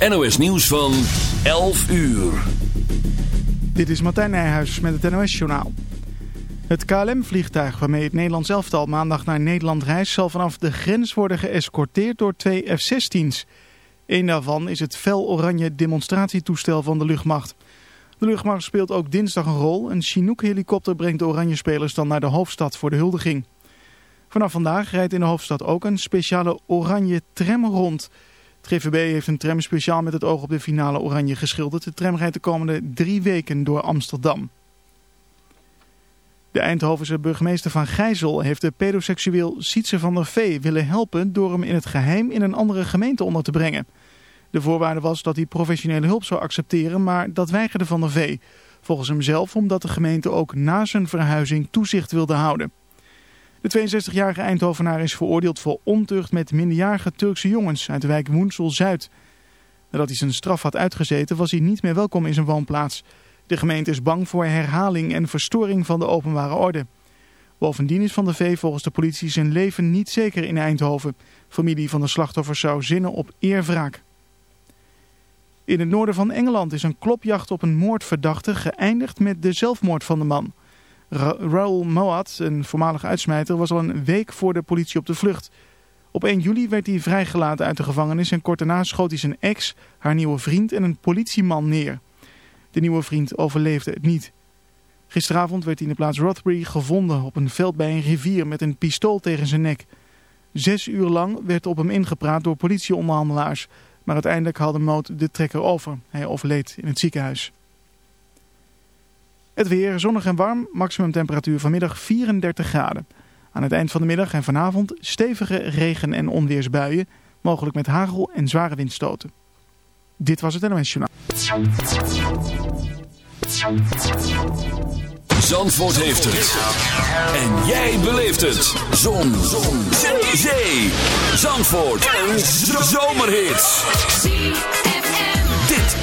NOS nieuws van 11 uur. Dit is Martijn Nijhuis met het NOS-journaal. Het KLM-vliegtuig waarmee het Nederlands elftal maandag naar Nederland reist... zal vanaf de grens worden geëscorteerd door twee F-16's. Eén daarvan is het fel oranje demonstratietoestel van de luchtmacht. De luchtmacht speelt ook dinsdag een rol. Een Chinook-helikopter brengt de oranje spelers dan naar de hoofdstad voor de huldiging. Vanaf vandaag rijdt in de hoofdstad ook een speciale oranje tram rond... Het GVB heeft een tram speciaal met het oog op de finale oranje geschilderd. De tram rijdt de komende drie weken door Amsterdam. De Eindhovense burgemeester van Gijzel heeft de pedoseksueel Sietse van der Vee willen helpen door hem in het geheim in een andere gemeente onder te brengen. De voorwaarde was dat hij professionele hulp zou accepteren, maar dat weigerde van der Vee. Volgens hem zelf omdat de gemeente ook na zijn verhuizing toezicht wilde houden. De 62-jarige Eindhovenaar is veroordeeld voor ontucht met minderjarige Turkse jongens uit de wijk Woensel-Zuid. Nadat hij zijn straf had uitgezeten was hij niet meer welkom in zijn woonplaats. De gemeente is bang voor herhaling en verstoring van de openbare orde. Bovendien is Van de V volgens de politie zijn leven niet zeker in Eindhoven. Familie van de slachtoffers zou zinnen op eerwraak. In het noorden van Engeland is een klopjacht op een moordverdachte geëindigd met de zelfmoord van de man. Raoul Moat, een voormalige uitsmijter, was al een week voor de politie op de vlucht. Op 1 juli werd hij vrijgelaten uit de gevangenis en kort daarna schoot hij zijn ex, haar nieuwe vriend en een politieman neer. De nieuwe vriend overleefde het niet. Gisteravond werd hij in de plaats Rothbury gevonden op een veld bij een rivier met een pistool tegen zijn nek. Zes uur lang werd op hem ingepraat door politieonderhandelaars, maar uiteindelijk haalde Moot de trekker over. Hij overleed in het ziekenhuis. Het weer zonnig en warm, maximum temperatuur vanmiddag 34 graden. Aan het eind van de middag en vanavond stevige regen- en onweersbuien, mogelijk met hagel en zware windstoten. Dit was het NOS Journaal. Zandvoort heeft het. En jij beleeft het. Zon. Zon. Zee. Zandvoort. Een zomerhit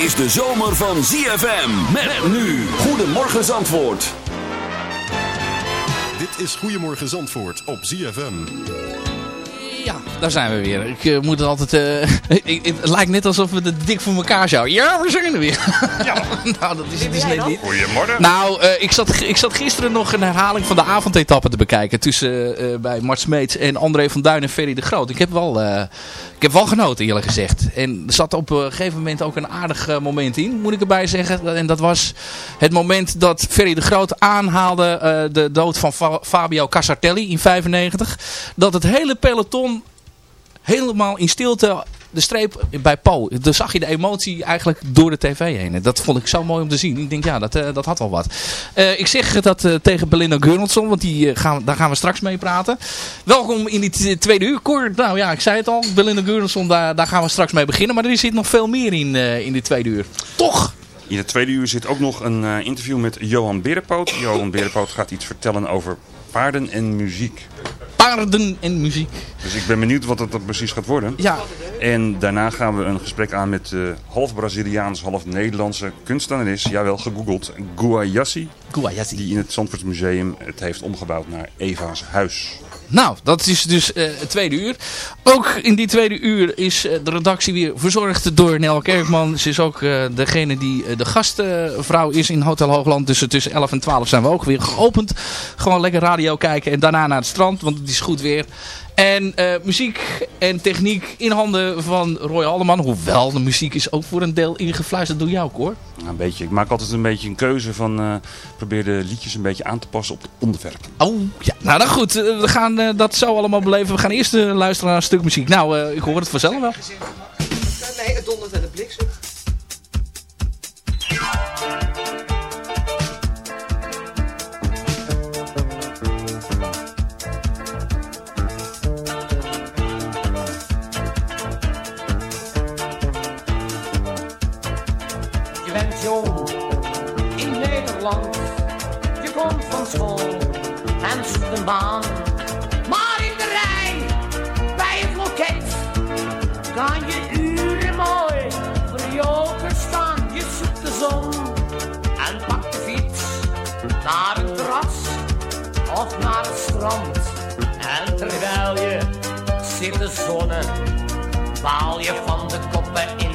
is de zomer van ZFM. Met nu. Goedemorgen Zandvoort. Dit is Goedemorgen Zandvoort op ZFM. Ja, daar zijn we weer. Ik uh, moet het altijd... Uh, het lijkt net alsof we het dik voor elkaar zouden. Ja, we zijn er weer. Ja. nou, dat is het dus net niet. Goedemorgen. Nou, uh, ik, zat, ik zat gisteren nog een herhaling van de avondetappe te bekijken. Tussen bij Mart Smeets en André van Duin en Ferry de Groot. Ik heb wel, ik heb wel genoten eerlijk gezegd. En er zat op een gegeven moment ook een aardig moment in, moet ik erbij zeggen. En dat was het moment dat Ferry de Groot aanhaalde de dood van Fa Fabio Casartelli in 95. Dat het hele peloton helemaal in stilte de streep bij Paul. Dan zag je de emotie eigenlijk door de tv heen. Dat vond ik zo mooi om te zien. Ik denk, ja, dat, uh, dat had wel wat. Uh, ik zeg dat uh, tegen Belinda Gurnaldson, want die, gaan, daar gaan we straks mee praten. Welkom in die tweede uur. Cor, nou ja, ik zei het al. Belinda Gurnaldson, daar, daar gaan we straks mee beginnen. Maar er zit nog veel meer in, in die tweede uur. Toch? In de tweede uur zit ook nog een interview met Johan Berenpoot. Johan Berenpoot gaat iets vertellen over paarden en muziek paarden en muziek. Dus ik ben benieuwd wat dat precies gaat worden. Ja. En daarna gaan we een gesprek aan met uh, half Braziliaans, half Nederlandse kunstenares, jawel gegoogeld, Guayassi. Guayassi. Die in het Zandvoortsmuseum het heeft omgebouwd naar Eva's huis. Nou, dat is dus uh, het tweede uur. Ook in die tweede uur is uh, de redactie weer verzorgd door Nel Kerkman. Ze is ook uh, degene die de gastvrouw is in Hotel Hoogland. Dus tussen 11 en 12 zijn we ook weer geopend. Gewoon lekker radio kijken en daarna naar het strand, want het is goed weer. En uh, muziek en techniek in handen van Roy Haldeman. Hoewel, de muziek is ook voor een deel ingefluisterd door jou, hoor. Ja, een beetje. Ik maak altijd een beetje een keuze van... Uh, probeer de liedjes een beetje aan te passen op het onderwerp. Oh, ja. Nou, dan goed. Uh, we gaan dat zo allemaal beleven. We gaan eerst luisteren naar een stuk muziek. Nou, ik hoor het vanzelf wel. Een. Maar in de rij, bij het loket, kan je uren mooi voor de joker staan. Je zoekt de zon en pakt de fiets naar het terras of naar het strand. En terwijl je zit te zonnen, baal je van de koppen in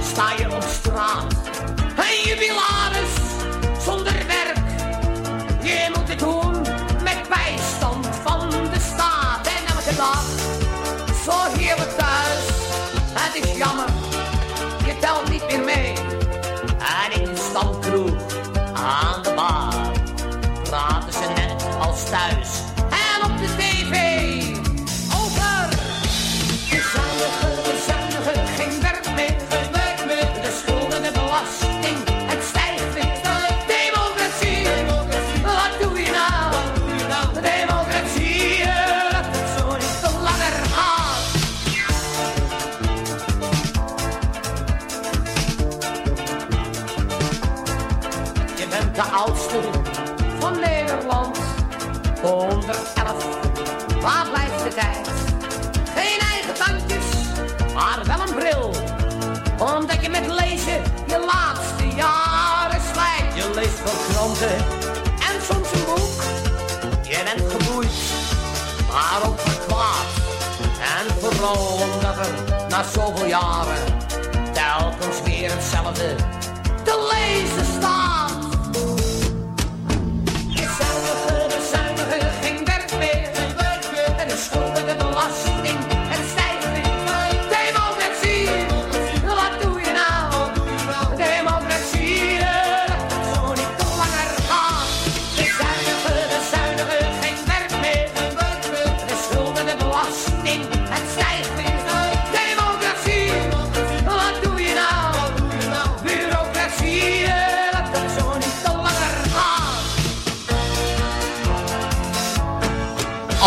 sta je op straat. Een jubilaris zonder werk. Je moet het doen met bijstand van de staat. En elke dag zo we thuis. Het is jammer, je telt niet meer mee. En in de stamkroeg aan de bar praten ze net als thuis. Na zoveel jaren telkens weer hetzelfde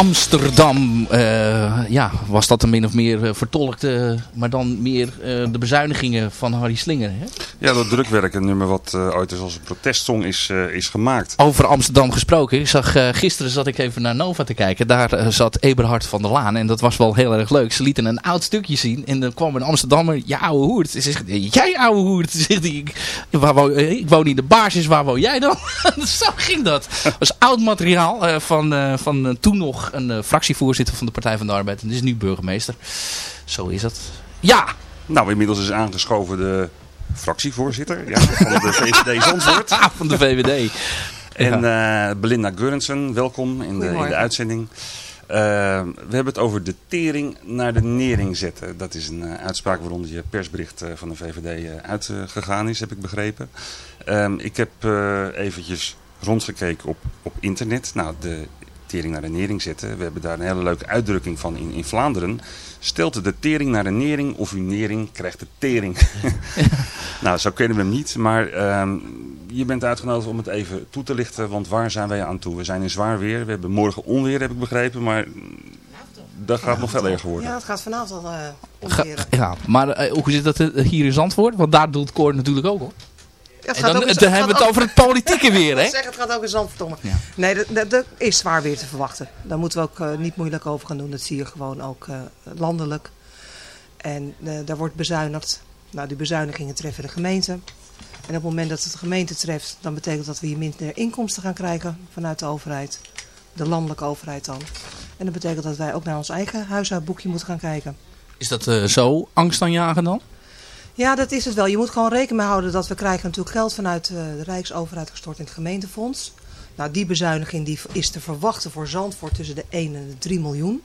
Amsterdam, eh, ja, was dat een min of meer eh, vertolkt, eh, maar dan meer de bezuinigingen van Harry Slinger. Hè? Ja, dat drukwerk, een nummer wat ooit als een protestsong is, is gemaakt. Over Amsterdam gesproken. Ik zag, gisteren zat ik even naar Nova te kijken. Daar zat Eberhard van der Laan. En dat was wel heel erg leuk. Ze lieten een oud stukje zien. En dan kwam een Amsterdammer. Ja, ouwe hoert. Ze zegt, jij ouwe hoert. Zegt hij, ik, waar woon, ik woon in de baarsjes. Waar woon jij dan? Zo ging dat. Dat was oud materiaal van, van toen nog een eh, fractievoorzitter van de Partij van de Arbeid. En is nu burgemeester. Zo is het. Ja, Nou, inmiddels is aangeschoven de fractievoorzitter ja, van de VVD Zandvoort. van de VVD. En eh, Belinda Geurensen, welkom in de, in de uitzending. Eh, we hebben het over de tering naar de nering zetten. Dat is een eh, uitspraak waaronder je persbericht eh, van de VVD eh, uitgegaan is, heb ik begrepen. Ehm, ik heb eh, eventjes rondgekeken op, op internet. Nou, de tering naar de nering zetten. We hebben daar een hele leuke uitdrukking van in, in Vlaanderen. Stelt de tering naar de nering of uw nering krijgt de tering. nou, zo kennen we hem niet. Maar ehm, je bent uitgenodigd om het even toe te lichten. Want waar zijn wij aan toe? We zijn in zwaar weer. We hebben morgen onweer, heb ik begrepen. Maar dat gaat nog veel erger worden. Ja, het gaat vanavond al eh Ga- omkeren. ja, maar eh, hoe zit dat eh, hier in Zandvoort? Want daar doet Koor natuurlijk ook op. Ja, het En gaat dan, hebben we het over het politieke weer, hè? Ik zeg, het gaat ook in Zandvoort om. Ja. Nee, dat, dat, dat is zwaar weer te verwachten. Daar moeten we ook eh, niet moeilijk over gaan doen. Dat zie je gewoon ook eh, landelijk. En eh, daar wordt bezuinigd. Nou, die bezuinigingen treffen de gemeente. En op het moment dat het de gemeente treft, dan betekent dat we hier minder inkomsten gaan krijgen vanuit de overheid. De landelijke overheid dan. En dat betekent dat wij ook naar ons eigen huishoudboekje moeten gaan kijken. Is dat eh, zo angstaanjagend dan? Ja, dat is het wel. Je moet gewoon rekening mee houden dat we krijgen natuurlijk geld vanuit eh, de Rijksoverheid gestort in het gemeentefonds. Nou, die bezuiniging die is te verwachten voor Zandvoort tussen de 1 en de 3 miljoen.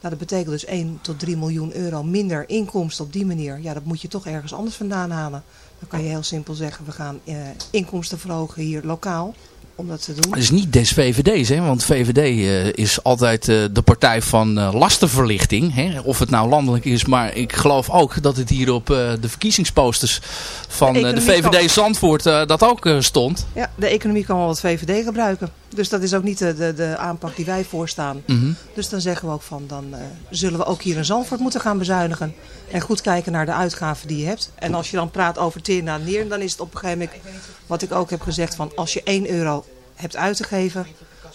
Nou, dat betekent dus 1 tot 3 miljoen euro minder inkomsten op die manier. Ja, dat moet je toch ergens anders vandaan halen. Dan kan je heel simpel zeggen, we gaan eh, inkomsten verhogen hier lokaal om dat te doen. Het is niet des VVD's, hè? want VVD eh, is altijd eh, de partij van eh, lastenverlichting. Hè? Of het nou landelijk is, maar ik geloof ook dat het hier op de verkiezingsposters van De de VVD Zandvoort dat ook stond. Ja, de economie kan wel wat VVD gebruiken. Dus dat is ook niet de, de, de aanpak die wij voorstaan. Mhm. Dus dan zeggen we ook van, dan eh, zullen we ook hier in Zandvoort moeten gaan bezuinigen. En goed kijken naar de uitgaven die je hebt. En als je dan praat over teer naar neer, dan is het op een gegeven moment, wat ik ook heb gezegd, van als je 1 euro hebt uit te geven,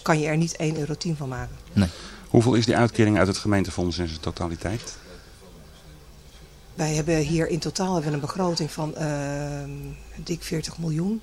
kan je er niet 1,10 euro van maken. Hoeveel is die uitkering uit het gemeentefonds in zijn totaliteit? Wij hebben hier in totaal hebben een begroting van eh, dik 40 miljoen.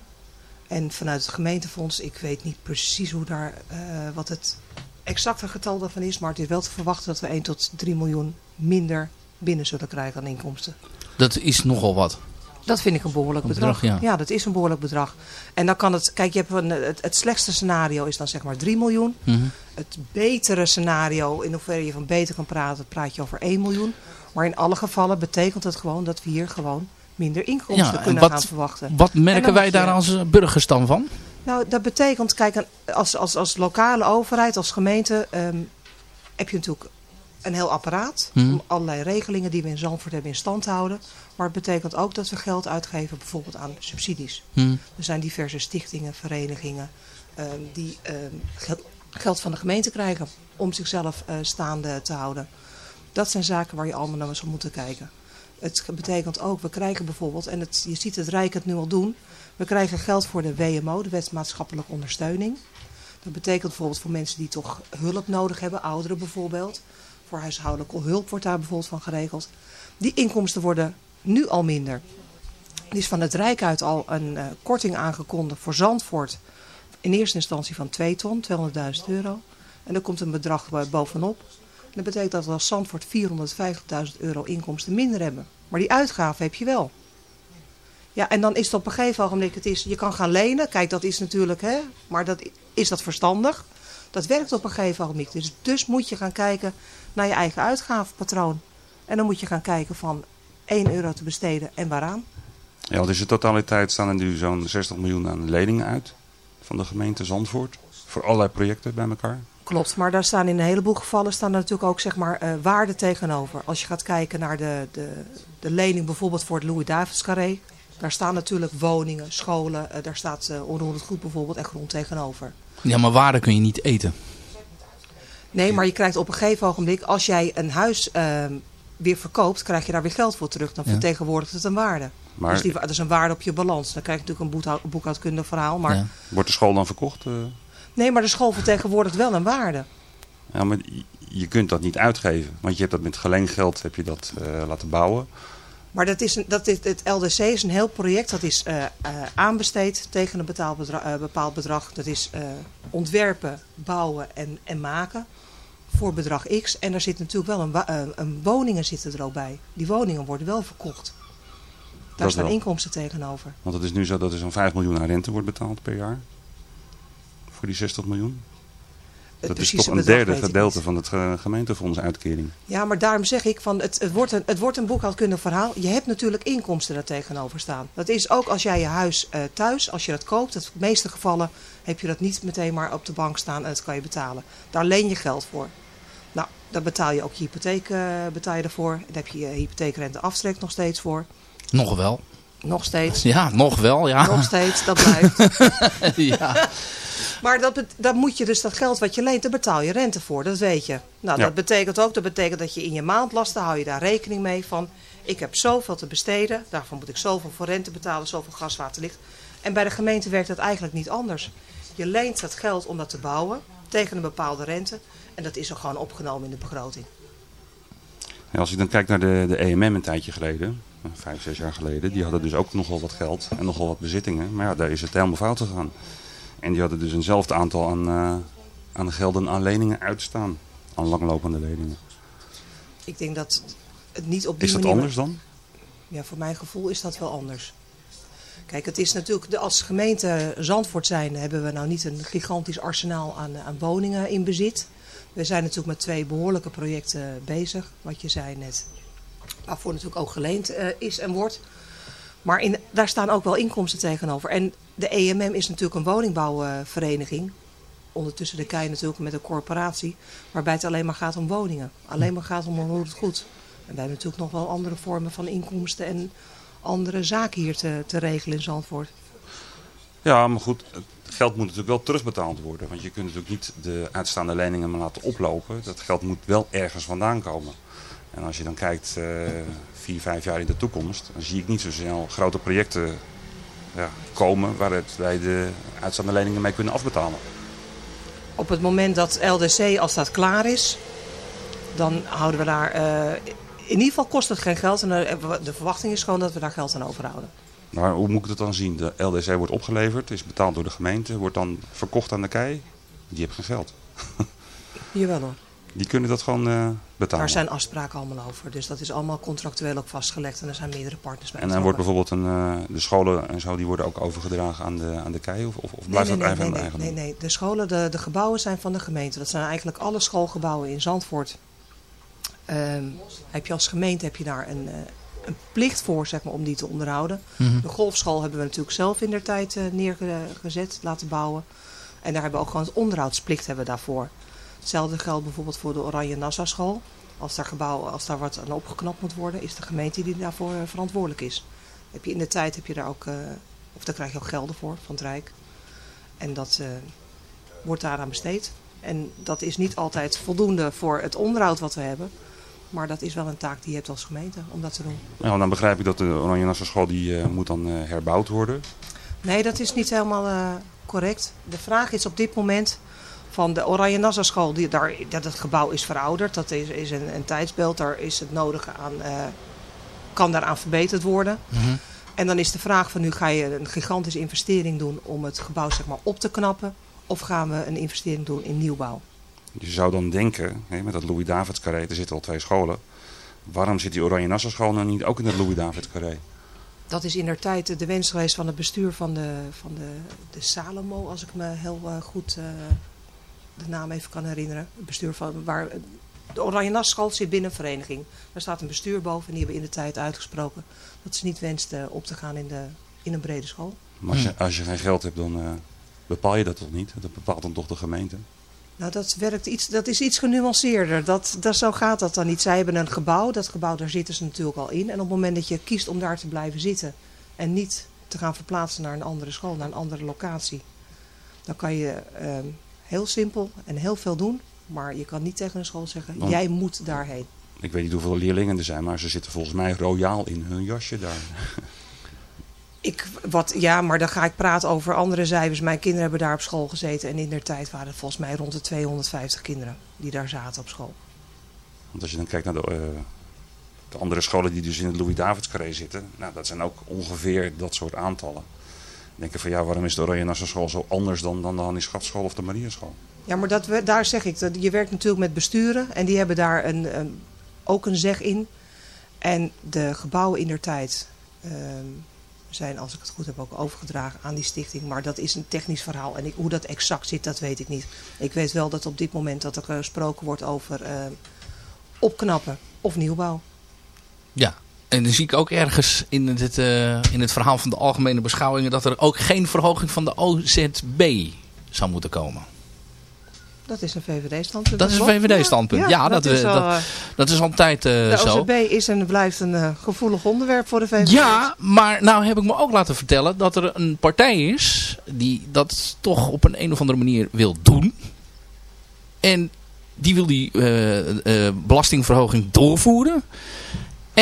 En vanuit het gemeentefonds, ik weet niet precies hoe daar, eh, wat het exacte getal daarvan is, maar het is wel te verwachten dat we 1 tot 3 miljoen minder binnen zullen krijgen aan inkomsten. Dat is nogal wat. Dat vind ik een behoorlijk Een bedrag. bedrag, ja. dat is een behoorlijk bedrag. En dan kan het, kijk, je hebt een, het, het slechtste scenario is dan zeg maar 3 miljoen. Mhm. Het betere scenario, in hoeverre je van beter kan praten, praat je over 1 miljoen. Maar in alle gevallen betekent het gewoon dat we hier gewoon minder inkomsten Ja, kunnen wat- gaan verwachten. Wat En merken wij je- daar als eh, burgers dan van? Nou, dat betekent, kijk, als, als, als lokale overheid, als gemeente, ehm, heb je natuurlijk een heel apparaat. Mhm. Om allerlei regelingen die we in Zandvoort hebben in stand te houden. Maar het betekent ook dat we geld uitgeven bijvoorbeeld aan subsidies. Hm. Er zijn diverse stichtingen, verenigingen ehm, die ehm, geld, geld van de gemeente krijgen om zichzelf eh, staande te houden. Dat zijn zaken waar je allemaal naar zou moeten kijken. Het betekent ook, we krijgen bijvoorbeeld, en het, je ziet het Rijk het nu al doen, we krijgen geld voor de WMO, de Wet Maatschappelijke Ondersteuning. Dat betekent bijvoorbeeld voor mensen die toch hulp nodig hebben, ouderen bijvoorbeeld. Voor huishoudelijke hulp wordt daar bijvoorbeeld van geregeld. Die inkomsten worden nu al minder. Er is van het Rijk uit al een eh, korting aangekondigd voor Zandvoort. In eerste instantie van 2 ton, 200.000 euro. En er komt een bedrag bij- bovenop. Dat betekent dat we als Zandvoort 450.000 euro inkomsten minder hebben. Maar die uitgaven heb je wel. Ja, en dan is het op een gegeven ogenblik, het is, je kan gaan lenen. Kijk, dat is natuurlijk, hè, maar dat, is dat verstandig? Dat werkt op een gegeven ogenblik. Dus, dus moet je gaan kijken naar je eigen uitgavenpatroon. En dan moet je gaan kijken van 1 euro te besteden en waaraan. Ja, want in totaliteit staan er nu zo'n 60 miljoen aan leningen uit van de gemeente Zandvoort. Voor allerlei projecten bij elkaar. Klopt, maar daar staan in een heleboel gevallen staan er natuurlijk ook zeg maar, eh, waarden tegenover. Als je gaat kijken naar de, de, de lening bijvoorbeeld voor het Louis Davids Carré. Daar staan natuurlijk woningen, scholen, eh, daar staat eh onroerend goed bijvoorbeeld en grond tegenover. Ja, maar waarde kun je niet eten. Nee, maar je krijgt op een gegeven ogenblik, als jij een huis ehm, weer verkoopt, krijg je daar weer geld voor terug. Dan Ja. vertegenwoordigt het een waarde. Maar Dus die, dat is een waarde op je balans. Dan krijg je natuurlijk een boekhoud- boekhoudkundig verhaal. Maar Ja. wordt de school dan verkocht? Nee, maar de school vertegenwoordigt wel een waarde. Ja, maar je- kunt dat niet uitgeven. Want je hebt dat met geleengeld heb je dat eh, laten bouwen. Maar dat is een, dat is, het LDC is een heel project dat is eh, eh, aanbesteed tegen een betaald bepaald bedrag. Dat is ontwerpen, bouwen en, en maken voor bedrag X. En daar zit natuurlijk wel een, een woningen zitten er ook bij. Die woningen worden wel verkocht. Daar Dat staan wel. inkomsten tegenover. Want het is nu zo dat er zo'n 5 miljoen aan rente wordt betaald per jaar. Voor die 60 miljoen. Het Dat is toch een derde gedeelte van het eh, gemeentefonds uitkering. Ja, maar daarom zeg ik van het, het, wordt een, het wordt een boekhoudkundig verhaal. Je hebt natuurlijk inkomsten daar tegenover staan. Dat is ook als jij je huis eh, thuis, als je dat koopt, in de meeste gevallen heb je dat niet meteen maar op de bank staan en dat kan je betalen. Daar leen je geld voor. Nou, daar betaal je ook je hypotheek eh, betaal je ervoor. Daar heb je je hypotheekrenteaftrek nog steeds voor. Nog wel. Nog steeds. Ja, nog wel, ja. Nog steeds, dat blijft. ja. Maar dat, dan moet je dus dat geld wat je leent, daar betaal je rente voor. Dat weet je. Nou, Ja. dat betekent ook, dat betekent dat je in je maandlasten hou je daar rekening mee van. Ik heb zoveel te besteden, daarvan moet ik zoveel voor rente betalen, zoveel gas, water, licht. En bij de gemeente werkt dat eigenlijk niet anders. Je leent dat geld om dat te bouwen tegen een bepaalde rente. En dat is er gewoon opgenomen in de begroting. Ja, als ik dan kijk naar de, de EMM een tijdje geleden, vijf, zes jaar geleden, die hadden dus ook nogal wat geld en nogal wat bezittingen. Maar ja, daar is het helemaal fout gegaan. En die hadden dus eenzelfde aantal aan, eh, aan gelden aan leningen uitstaan. Aan langlopende leningen. Ik denk dat het niet op die Is dat manier... anders dan? Ja, voor mijn gevoel is dat wel anders. Kijk, het is natuurlijk, als gemeente Zandvoort zijn, hebben we nou niet een gigantisch arsenaal aan, aan woningen in bezit. We zijn natuurlijk met twee behoorlijke projecten bezig, wat je zei net. Waarvoor natuurlijk ook geleend eh, is en wordt. Maar in, daar staan ook wel inkomsten tegenover. En de EMM is natuurlijk een woningbouwvereniging. Ondertussen de KEI natuurlijk met een corporatie. Waarbij het alleen maar gaat om woningen. Alleen maar gaat om onroerend goed. En wij hebben natuurlijk nog wel andere vormen van inkomsten en andere zaken hier te, te regelen in Zandvoort. Ja, maar goed, het geld moet natuurlijk wel terugbetaald worden. Want je kunt natuurlijk niet de uitstaande leningen maar laten oplopen. Dat geld moet wel ergens vandaan komen. En als je dan kijkt eh, vier, vijf jaar in de toekomst, dan zie ik niet zo snel grote projecten ja, komen waar het, wij de uitstaande leningen mee kunnen afbetalen. Op het moment dat LDC, als dat klaar is, dan houden we daar... eh, in ieder geval kost het geen geld en eh, de verwachting is gewoon dat we daar geld aan overhouden. Maar hoe moet ik het dan zien? De LDC wordt opgeleverd, is betaald door de gemeente, wordt dan verkocht aan de KEI. Die heeft geen geld. Jawel hoor. Die kunnen dat gewoon eh, betalen. Daar zijn afspraken allemaal over. Dus dat is allemaal contractueel ook vastgelegd. En er zijn meerdere partners bij En dan wordt bijvoorbeeld een, eh, de scholen en zo, die worden ook overgedragen aan de, aan de KEI? Of, of, of Nee, blijft nee, dat nee, nee, aan de nee, nee, nee. De scholen, de, de gebouwen zijn van de gemeente. Dat zijn eigenlijk alle schoolgebouwen in Zandvoort. Ehm, heb je als gemeente heb je daar een, eh, een plicht voor zeg maar, om die te onderhouden. Mhm. De golfschool hebben we natuurlijk zelf in der tijd eh, neergezet, laten bouwen. En daar hebben we ook gewoon het onderhoudsplicht hebben we daarvoor. Hetzelfde geldt bijvoorbeeld voor de Oranje Nassau school. Als daar, gebouw, als daar wat aan opgeknapt moet worden, is de gemeente die daarvoor eh, verantwoordelijk is. Heb je in de tijd heb je daar ook, eh, of daar krijg je ook gelden voor van het Rijk. En dat eh, wordt daaraan besteed. En dat is niet altijd voldoende voor het onderhoud wat we hebben. Maar dat is wel een taak die je hebt als gemeente om dat te doen. Nou, dan begrijp ik dat de Oranje Nassau school die, moet dan herbouwd worden. Nee, dat is niet helemaal correct. De vraag is op dit moment van de Oranje Nassau school. Die, daar, dat het gebouw is verouderd. Dat is, is een, een tijdsbeeld. Daar is het nodige aan, eh, kan daaraan verbeterd worden. Mhm. En dan is de vraag van nu ga je een gigantische investering doen om het gebouw zeg maar, op te knappen. Of gaan we een investering doen in nieuwbouw? Je zou dan denken, hè, met dat Louis Davids carré, er zitten al twee scholen. Waarom zit die Oranje Nassau school nou niet ook in het Louis Davids carré? Dat is in der tijd de wens geweest van het bestuur van de, van de, de Salomo, als ik me heel eh, goed eh, de naam even kan herinneren. Het bestuur van waar de Oranje Nassau school zit binnen een vereniging. Daar staat een bestuur boven en die hebben in de tijd uitgesproken dat ze niet wensten op te gaan in, de, in een brede school. Maar als je, als je geen geld hebt, dan eh, bepaal je dat toch niet? Dat bepaalt dan toch de gemeente? Nou, dat, werkt iets, dat is iets genuanceerder. Dat, dat, zo gaat dat dan niet. Zij hebben een gebouw. Dat gebouw, daar zitten ze natuurlijk al in. En op het moment dat je kiest om daar te blijven zitten... en niet te gaan verplaatsen naar een andere school, naar een andere locatie... dan kan je ehm, heel simpel en heel veel doen. Maar je kan niet tegen een school zeggen, Want- jij moet daarheen. Ik weet niet hoeveel leerlingen er zijn, maar ze zitten volgens mij royaal in hun jasje daar. Ik, wat, ja, maar dan ga ik praten over andere cijfers. Mijn kinderen hebben daar op school gezeten. En in der tijd waren het volgens mij rond de 250 kinderen die daar zaten op school. Want als je dan kijkt naar de, eh, de andere scholen die dus in het Louis Davids carré zitten, nou, dat zijn ook ongeveer dat soort aantallen. Dan denk ik van ja, waarom is de Oranje Nassau school zo anders dan, dan de Hannie Schatschool of de Mariaschool? Ja, maar dat, we- daar zeg ik, dat je werkt natuurlijk met besturen en die hebben daar een, een, ook een zeg in. En de gebouwen in der tijd ehm, zijn, als ik het goed heb, ook overgedragen aan die stichting. Maar dat is een technisch verhaal en ik, hoe dat exact zit, dat weet ik niet. Ik weet wel dat op dit moment dat er gesproken wordt over ehm, opknappen of nieuwbouw. Ja, en dan zie ik ook ergens in het, eh, in het verhaal van de algemene beschouwingen... dat er ook geen verhoging van de OZB zou moeten komen. Dat is een VVD-standpunt. Dat is een. VVD-standpunt. Ja, dat, is al, dat- eh, Dat is al een tijd eh, de zo. OZB is en blijft een gevoelig onderwerp voor de VVD. Ja, maar nou heb ik me ook laten vertellen dat er een partij is die dat toch op een, een of andere manier wil doen. En die wil die belastingverhoging doorvoeren.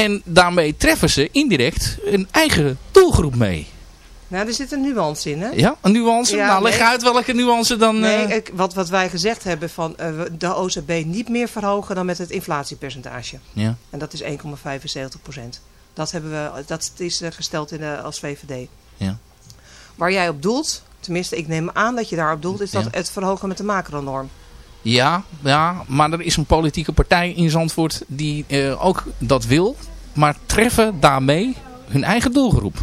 En daarmee treffen ze indirect een eigen doelgroep mee. Nou, er zit een nuance in, hè? Ja, een nuance? Ja, nou, leg nee. uit welke nuance dan... Nee, eh, ik- wat, wat wij gezegd hebben van we- de OZB niet meer verhogen dan met het inflatiepercentage. ja. En dat is 1,75 procent. Dat, hebben we, dat is eh, gesteld in de, als VVD. Ja. Waar jij op doelt, tenminste ik neem aan dat je daarop doelt, is dat Ja. het verhogen met de macronorm. Ja, ja, maar er is een politieke partij in Zandvoort die eh, ook dat wil. Maar treffen daarmee hun eigen doelgroep.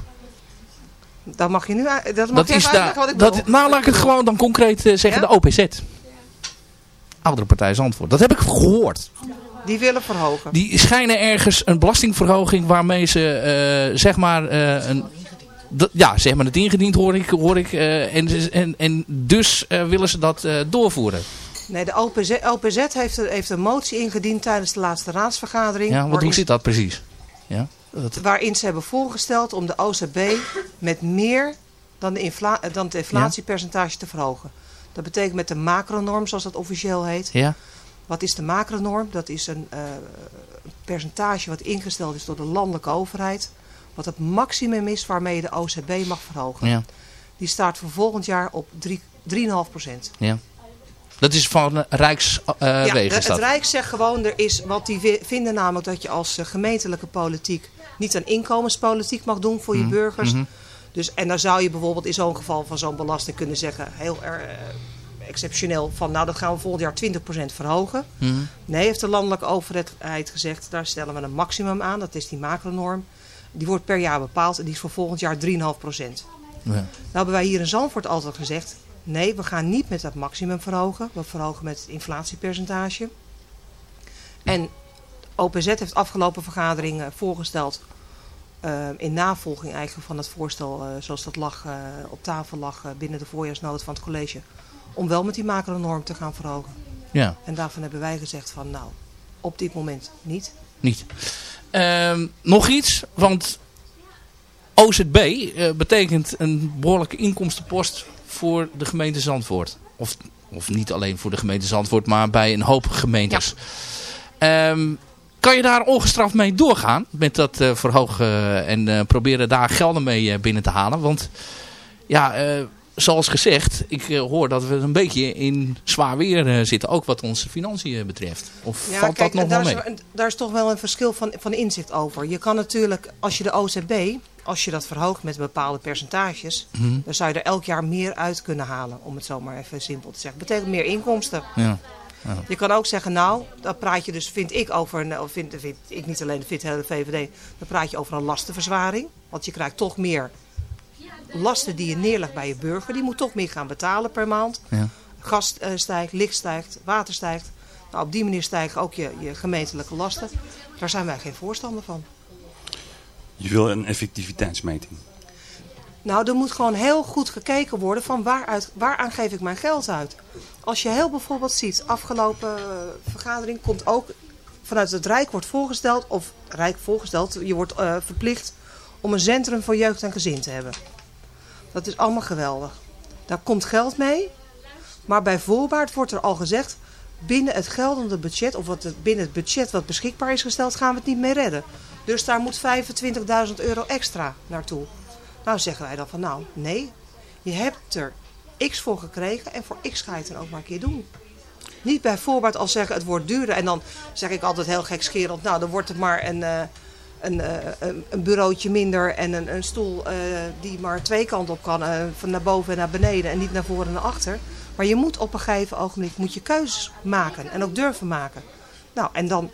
Dat mag je nu dat mag Dat je is daar. wat ik Dat, nou, laat ik het gewoon dan concreet eh, zeggen. Ja? De OPZ. Oudere Partij Zandvoort. Dat heb ik gehoord. Die willen verhogen. Die schijnen ergens een belastingverhoging waarmee ze eh, zeg maar eh, een... Ja, zeg maar het ingediend hoor ik. Hoor ik en, en, en dus willen ze dat doorvoeren. Nee, de OPZ, OPZ heeft, een- heeft een motie ingediend tijdens de laatste raadsvergadering. Ja, want hoe zit dat precies? Ja, dat, waarin ze hebben voorgesteld om de OZB met meer dan, de infla- dan het inflatiepercentage te verhogen. Dat betekent met de macronorm, zoals dat officieel heet. ja, Wat is de macronorm? Dat is een eh, percentage wat ingesteld is door de landelijke overheid. Wat het maximum is waarmee je de OZB mag verhogen. ja, Die staat voor volgend jaar op drie- 3,5 procent. ja. Dat is van uh, Rijkswegen. ja, de- het Rijk zegt gewoon, er is, wat die vinden namelijk dat je als eh, gemeentelijke politiek niet aan inkomenspolitiek mag doen voor je Mhm, burgers. mhm. Dus, en dan zou je bijvoorbeeld in zo'n geval van zo'n belasting kunnen zeggen, heel eh, exceptioneel van, nou dat gaan we volgend jaar 20% verhogen. Mhm. Nee, heeft de landelijke overheid gezegd, daar stellen we een maximum aan. Dat is die macronorm. Die wordt per jaar bepaald en die is voor volgend jaar 3,5%. Ja. Nou hebben wij hier in Zandvoort altijd gezegd... nee, we gaan niet met dat maximum verhogen. We verhogen met het inflatiepercentage. En OPZ heeft afgelopen vergadering eh, voorgesteld... eh, in navolging eigenlijk van het voorstel eh, zoals dat lag, op tafel lag... binnen de voorjaarsnood van het college... om wel met die macronorm te gaan verhogen. ja. En daarvan hebben wij gezegd van nou, op dit moment niet. niet. Ehm, nog iets, want OZB betekent een behoorlijke inkomstenpost voor de gemeente Zandvoort. Of, of niet alleen voor de gemeente Zandvoort, maar bij een hoop gemeentes. Ehm, kan je daar ongestraft mee doorgaan met dat eh, verhogen en eh, proberen daar gelden mee eh, binnen te halen? Want ja, eh, zoals gezegd, ik eh, hoor dat we een beetje in zwaar weer eh, zitten, ook wat onze financiën betreft. Of Ja, valt kijk, dat nog daar, wel mee? is, daar is toch wel een verschil van, van inzicht over. Je kan natuurlijk, als je de OZB, als je dat verhoogt met bepaalde percentages, Mhm. dan zou je er elk jaar meer uit kunnen halen, om het zo maar even simpel te zeggen. betekent meer inkomsten. Ja. Je kan ook zeggen, nou, dan praat je dus, vind ik over, vind, vind ik niet alleen, vind de VVD, dan praat je over een lastenverzwaring. Want je krijgt toch meer lasten die je neerlegt bij je burger. Die moet toch meer gaan betalen per maand. Ja. Gas eh, stijgt, licht stijgt, water stijgt. Nou, op die manier stijgen ook je, je gemeentelijke lasten. Daar zijn wij geen voorstander van. Je wil een effectiviteitsmeting. Nou, er moet gewoon heel goed gekeken worden van waaruit, waaraan geef ik mijn geld uit. Als je heel bijvoorbeeld ziet, afgelopen eh, vergadering komt ook vanuit het Rijk wordt voorgesteld, of Rijk voorgesteld, je wordt eh, verplicht om een centrum voor jeugd en gezin te hebben. Dat is allemaal geweldig. Daar komt geld mee, maar bij voorbaat wordt er al gezegd, binnen het geldende budget, of wat binnen het budget wat beschikbaar is gesteld, gaan we het niet mee redden. Dus daar moet 25.000 euro extra naartoe. Nou zeggen wij dan van nou, nee, je hebt er x voor gekregen en voor x ga je het dan ook maar een keer doen. Niet bij voorbaat al zeggen het wordt duurder en dan zeg ik altijd heel gekscherend, nou dan wordt het maar een, eh, een, eh, een, een bureautje minder en een, een stoel eh, die maar twee kanten op kan, van naar boven en naar beneden en niet naar voren en naar achter. Maar je moet op een gegeven ogenblik moet je keuzes maken en ook durven maken. Nou en dan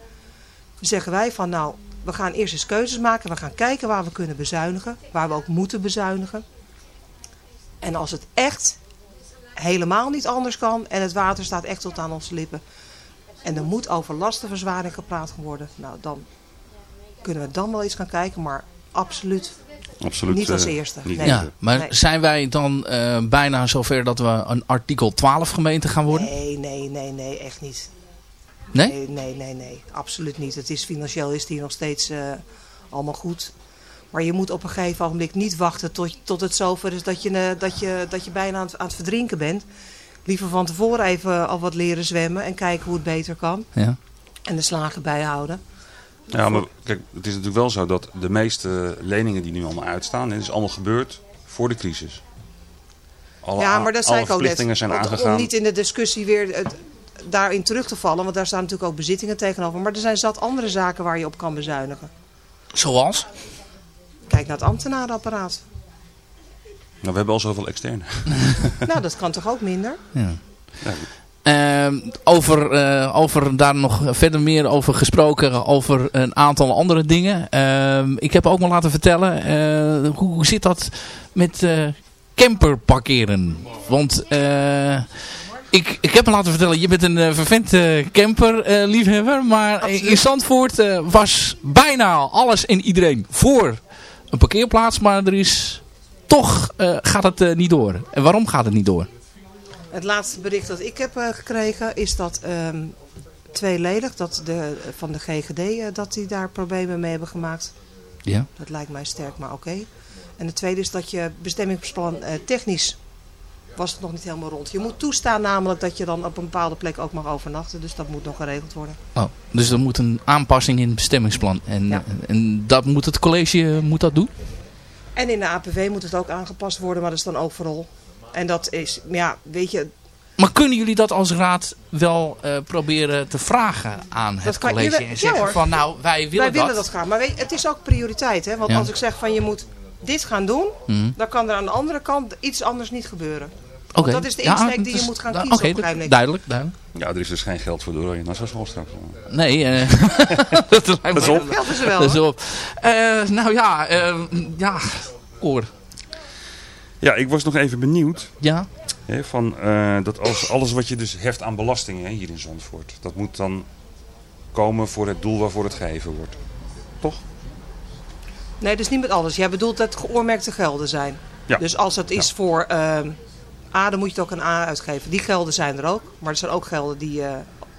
zeggen wij van nou, we gaan eerst eens keuzes maken. We gaan kijken waar we kunnen bezuinigen. Waar we ook moeten bezuinigen. En als het echt helemaal niet anders kan. En het water staat echt tot aan onze lippen. En er moet over lastenverzwaring gepraat worden. Nou, dan kunnen we dan wel iets gaan kijken. Maar absoluut Absoluut. Niet als eh, eerste, niet nee. Ja, maar Nee. zijn wij dan eh, bijna zover dat we een artikel 12 gemeente gaan worden? Nee, nee, nee, nee, echt niet. Nee? Nee, nee, nee, nee, absoluut niet. Het is financieel is die nog steeds eh, allemaal goed. Maar je moet op een gegeven ogenblik niet wachten tot, tot het zover is dat je, eh, dat je, dat je bijna aan het, aan het verdrinken bent. Liever van tevoren even al wat leren zwemmen en kijken hoe het beter kan. Ja. En de slagen bijhouden. Ja, maar kijk, het is natuurlijk wel zo dat de meeste leningen die nu allemaal uitstaan, het is allemaal gebeurd voor de crisis. Alle, ja, maar dat ik ook net. zijn aangegaan. Om niet in de discussie weer daarin terug te vallen. Want daar staan natuurlijk ook bezittingen tegenover. Maar er zijn zat andere zaken waar je op kan bezuinigen. Zoals? Kijk naar het ambtenarenapparaat. Nou, we hebben al zoveel externe. nou, dat kan toch ook minder? Ja. Ja, Ehm, over, eh, over daar nog verder meer over gesproken, over een aantal andere dingen. Ehm, ik heb ook me laten vertellen, eh, hoe, hoe zit dat met eh camper parkeren? Want ik, ik heb me laten vertellen, je bent een vervent camper liefhebber, maar Absoluut. in Zandvoort was bijna alles en iedereen voor een parkeerplaats, maar er is toch gaat het niet door. En waarom gaat het niet door? Het laatste bericht dat ik heb uh, gekregen is dat um, tweeledig, dat de, van de GGD, uh, dat die daar problemen mee hebben gemaakt. Ja. Dat lijkt mij sterk, maar oké. Okay. En de tweede is dat je bestemmingsplan uh, technisch was het nog niet helemaal rond. Je moet toestaan namelijk dat je dan op een bepaalde plek ook mag overnachten. Dus dat moet nog geregeld worden. Oh, dus er moet een aanpassing in het bestemmingsplan. En, ja. en dat moet het college moet dat doen? En in de APV moet het ook aangepast worden, maar dat is dan overal. En dat is, ja, weet je... Maar kunnen jullie dat als raad wel uh, proberen te vragen aan het college? Je, en zeggen ja, van nou, wij willen wij dat. willen dat gaan. Maar weet, het is ook prioriteit. Hè? Want ja. als ik zeg van je moet dit gaan doen, mm. dan kan er aan de andere kant iets anders niet gebeuren. Oké. Oké. Dat is de insteek die je moet gaan kiezen Oké, op een gegeven moment. duidelijk, duidelijk. Ja, er is dus geen geld voor de Oranje Nassau straks. Nee, eh dat lijkt me... Dat is op. Is er wel. Dat is op. Eh, nou ja, eh, ja, Cor. Ja, ik was nog even benieuwd. Ja? Hè, van, eh, dat als, alles wat je dus heft aan belastingen hè, hier in Zandvoort. Dat moet dan komen voor het doel waarvoor het geheven wordt. Toch? Nee, dus niet met alles. Jij bedoelt dat geoormerkte gelden zijn. Ja. Dus als het is Ja. voor ehm, A, dan moet je het ook een A uitgeven. Die gelden zijn er ook. Maar er zijn ook gelden die, eh,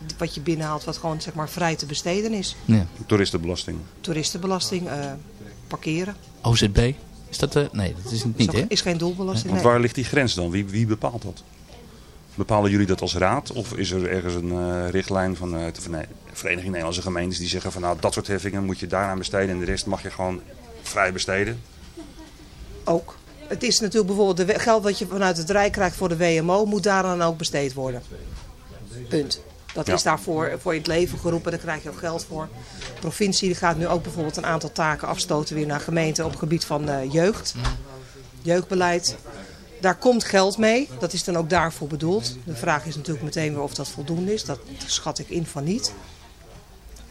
die- wat je binnenhaalt wat gewoon zeg maar vrij te besteden is. ja. Toeristenbelasting. Toeristenbelasting, eh, parkeren. OZB? Is dat... eh nee, dat is het niet, hè? is geen doelbelasting. Want waar ligt die grens dan? Wie, wie bepaalt dat? Bepalen jullie dat als raad? Of is er ergens een eh, richtlijn van eh, de Vereniging Nederlandse Gemeentes die zeggen van nou dat soort heffingen moet je daaraan besteden en de rest mag je gewoon vrij besteden? Ook. Het is natuurlijk bijvoorbeeld de we- geld wat je vanuit het Rijk krijgt voor de WMO moet daar dan ook besteed worden. Punt. Dat Ja. is daarvoor voor je het leven geroepen, daar krijg je ook geld voor. De provincie die gaat nu ook bijvoorbeeld een aantal taken afstoten weer naar gemeenten op het gebied van eh, jeugd. Jeugdbeleid. Daar komt geld mee, dat is dan ook daarvoor bedoeld. De vraag is natuurlijk meteen weer of dat voldoende is, dat schat ik in van niet.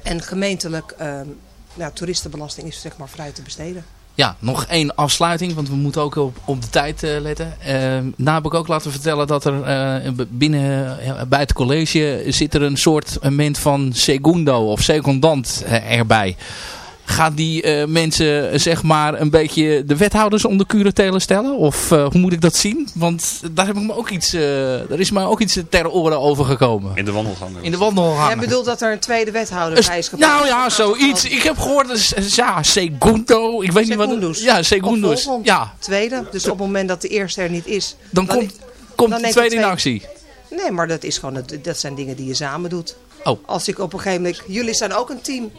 En gemeentelijk ehm, ja, toeristenbelasting is zeg maar vrij te besteden. Ja, nog één afsluiting, want we moeten ook op, op de tijd eh, letten. Eh, nou heb ik ook laten vertellen dat er eh, binnen, ja, bij het college zit er een soort moment van segundo of secondant eh, erbij. Gaan die eh, mensen eh, zeg maar een beetje de wethouders onder curatelen stellen? Of eh, hoe moet ik dat zien? Want daar, heb ik me ook iets, eh daar is mij ook iets ter oren over gekomen. In de wandelgang. In de wandelgang. Jij bedoelt dat er een tweede wethouder bij is geplaatst? Nou ja, zoiets. Ik heb gehoord, ja, segundo. Ik weet niet wat... Secundus. Ja. Opvolgend. Ja, Tweede, dus op het moment dat de eerste er niet is. dan, Dan komt, komt dan de tweede de in actie. Nee, maar dat, is gewoon, het- dat zijn dingen die je samen doet. Oh. Als ik op een gegeven moment... Jullie zijn ook een team.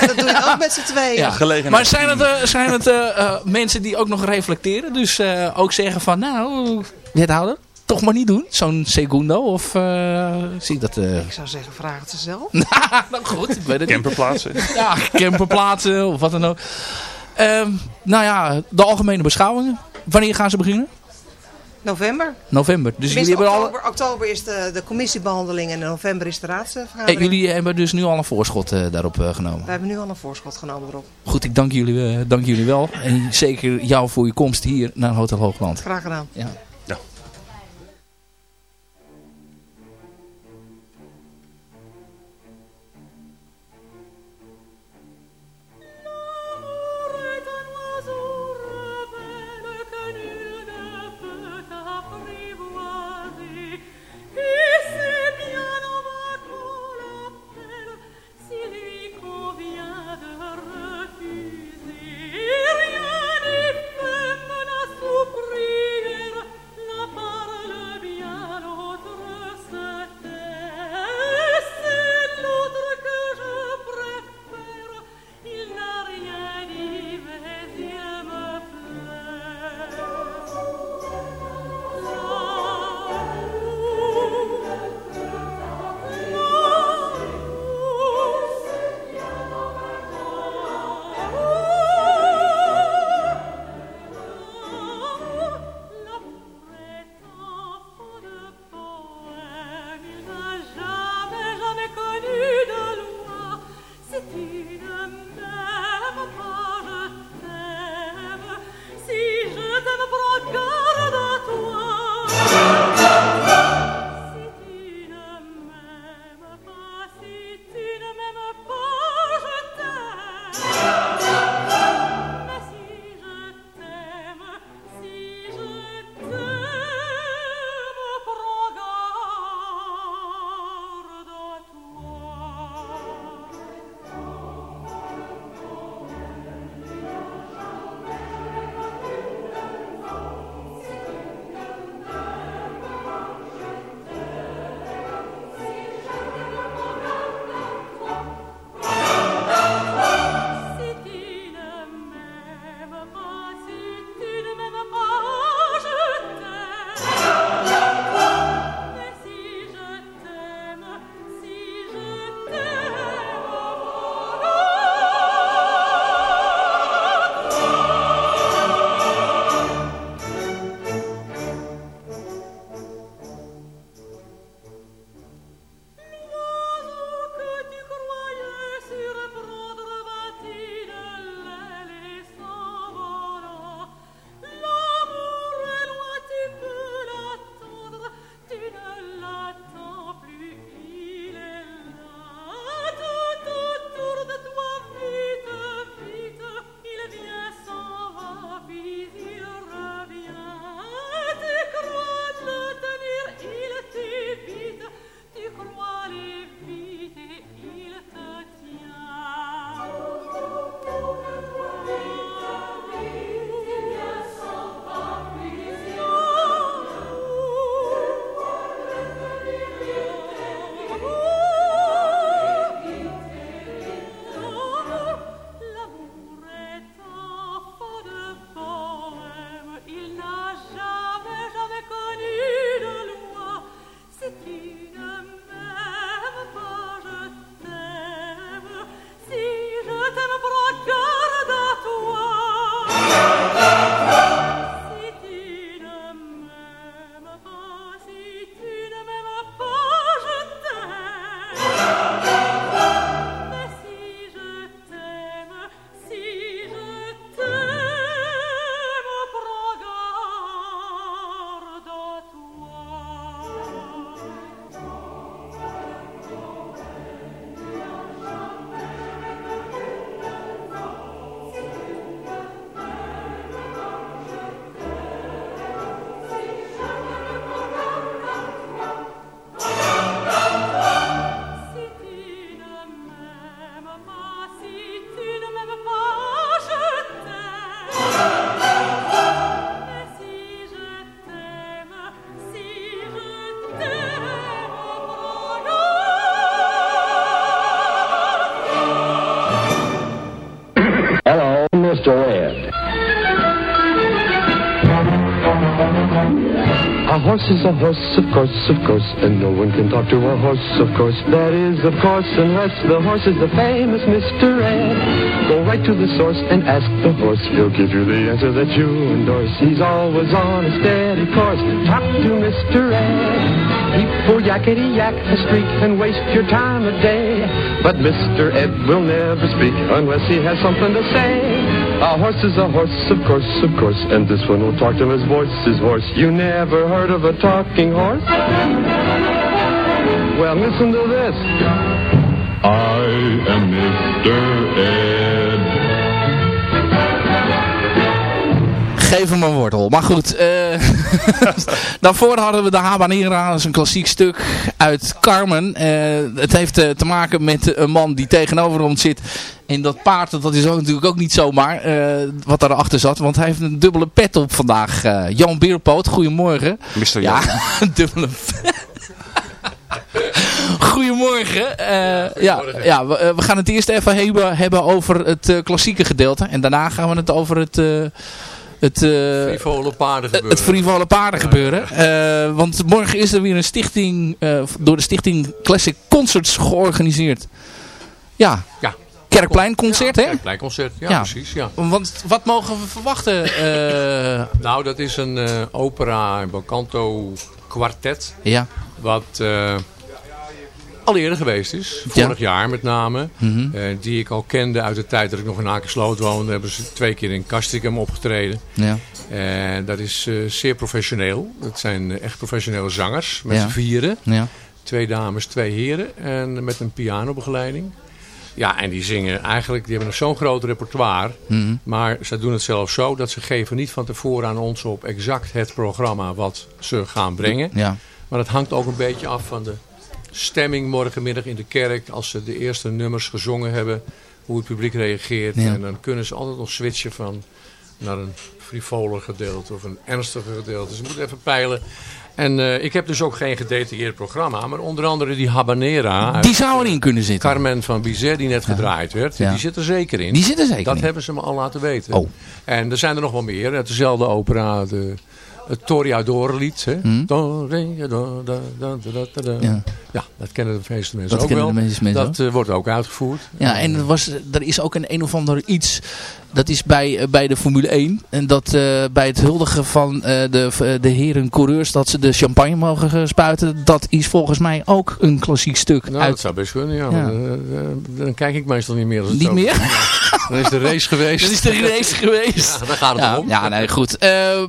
en dat doe je ook met z'n tweeën. Ja. Gelegenheid. Maar zijn het, eh, zijn het eh, eh, mensen die ook nog reflecteren? Dus eh, ook zeggen van, nou, wethouder, toch maar niet doen. Zo'n segundo of eh, zie ik dat... eh Ik zou zeggen, vraag het ze zelf. nou goed, ik weet het niet. Camperplaatsen. Ja, camperplaatsen of wat dan ook. Ehm, nou ja, de algemene beschouwingen. Wanneer gaan ze beginnen? November. November. Dus jullie hebben, al, oktober, oktober is de, de commissiebehandeling en in november is de eh, raadsvergadering. jullie hebben dus nu al een voorschot eh, daarop eh, genomen. We hebben nu al een voorschot genomen erop. Goed, ik dank jullie, eh, dank jullie wel. En zeker jou voor je komst hier naar Hotel Hoogland. Graag gedaan. Ja. Is a horse, of course, of course, and no one can talk to a horse, of course. That is, of course, unless the horse is the famous Mr. Ed. Go right to the source and ask the horse. He'll give you the answer that you endorse. He's always on a steady course. Talk to Mr. Ed. People yakety yak a streak and waste your time a day. But Mr. Ed will never speak unless he has something to say. A horse is a horse, of course, of course, and this one will talk till his voice is hoarse. You never heard of a talking horse? Well, listen to this. I am Mr. Ed. Geef hem een wortel. Maar goed, eh, daarvoor hadden we de Habanera. Dat is een klassiek stuk uit Carmen. Eh, het heeft eh, te maken met een man die tegenover ons zit. En dat paard, dat is ook natuurlijk ook niet zomaar eh, wat daarachter zat. Want hij heeft een dubbele pet op vandaag. Eh, Jan Beerpoot, goedemorgen. Mr. Ja, Jan. een dubbele Goedemorgen. Eh, ja, ja we, we gaan het eerst even hebben, hebben over het klassieke gedeelte. En daarna gaan we het over het... het, Frivole paarden gebeuren. het frivole paarden gebeuren. Want morgen is er weer een stichting, door de stichting Classic Concerts georganiseerd. Ja, Ja. Kerkpleinconcert hè? Kerkpleinconcert, ja, Ja. precies. Ja. Want wat mogen we verwachten? eh, Nou, dat is een eh, opera en canto kwartet. ja. Wat eh, al eerder geweest is. Vorig jaar met name. Mhm. die ik al kende uit de tijd dat ik nog in Akersloot woonde. Hebben ze twee keer in Castricum opgetreden. ja. En dat is zeer professioneel. Dat zijn echt professionele zangers. Met Ja. z'n vieren. Ja. Twee dames, twee heren. En met een pianobegeleiding. Ja, en die zingen eigenlijk, die hebben nog zo'n groot repertoire. Mhm. Maar ze doen het zelfs zo dat ze geven niet van tevoren aan ons op exact het programma wat ze gaan brengen. Ja. Maar dat hangt ook een beetje af van de stemming morgenmiddag in de kerk. Als ze de eerste nummers gezongen hebben, hoe het publiek reageert. Ja. En dan kunnen ze altijd nog switchen van naar een frivoler gedeelte of een ernstiger gedeelte. Ze moeten even peilen. En eh, ik heb dus ook geen gedetailleerd programma. Maar onder andere die Habanera. Die zou erin kunnen zitten. Carmen van Bizet die net gedraaid werd. Ja. Die zit er zeker in. Die zit er zeker Dat in. hebben ze me al laten weten. Oh. En er zijn er nog wel meer. Uit dezelfde opera. De, het Toreador lied. Hè? Toreador, da, da, da, da, da. Ja. Ja, dat kennen de meeste mensen Dat ook wel. mensen dat eh, wordt ook uitgevoerd. Ja, en er, was, er is ook een een of ander iets, dat is bij, eh, bij de Formule 1. En dat eh, bij het huldigen van eh, de, de heren coureurs, dat ze de champagne mogen spuiten. Dat is volgens mij ook een klassiek stuk. Nou, uit, dat zou best kunnen, ja. Dan kijk ik meestal niet meer. als het niet meer? Dan is de race geweest. Dat is de race geweest. Ja, daar gaat het Ja, om. ja, nee, goed.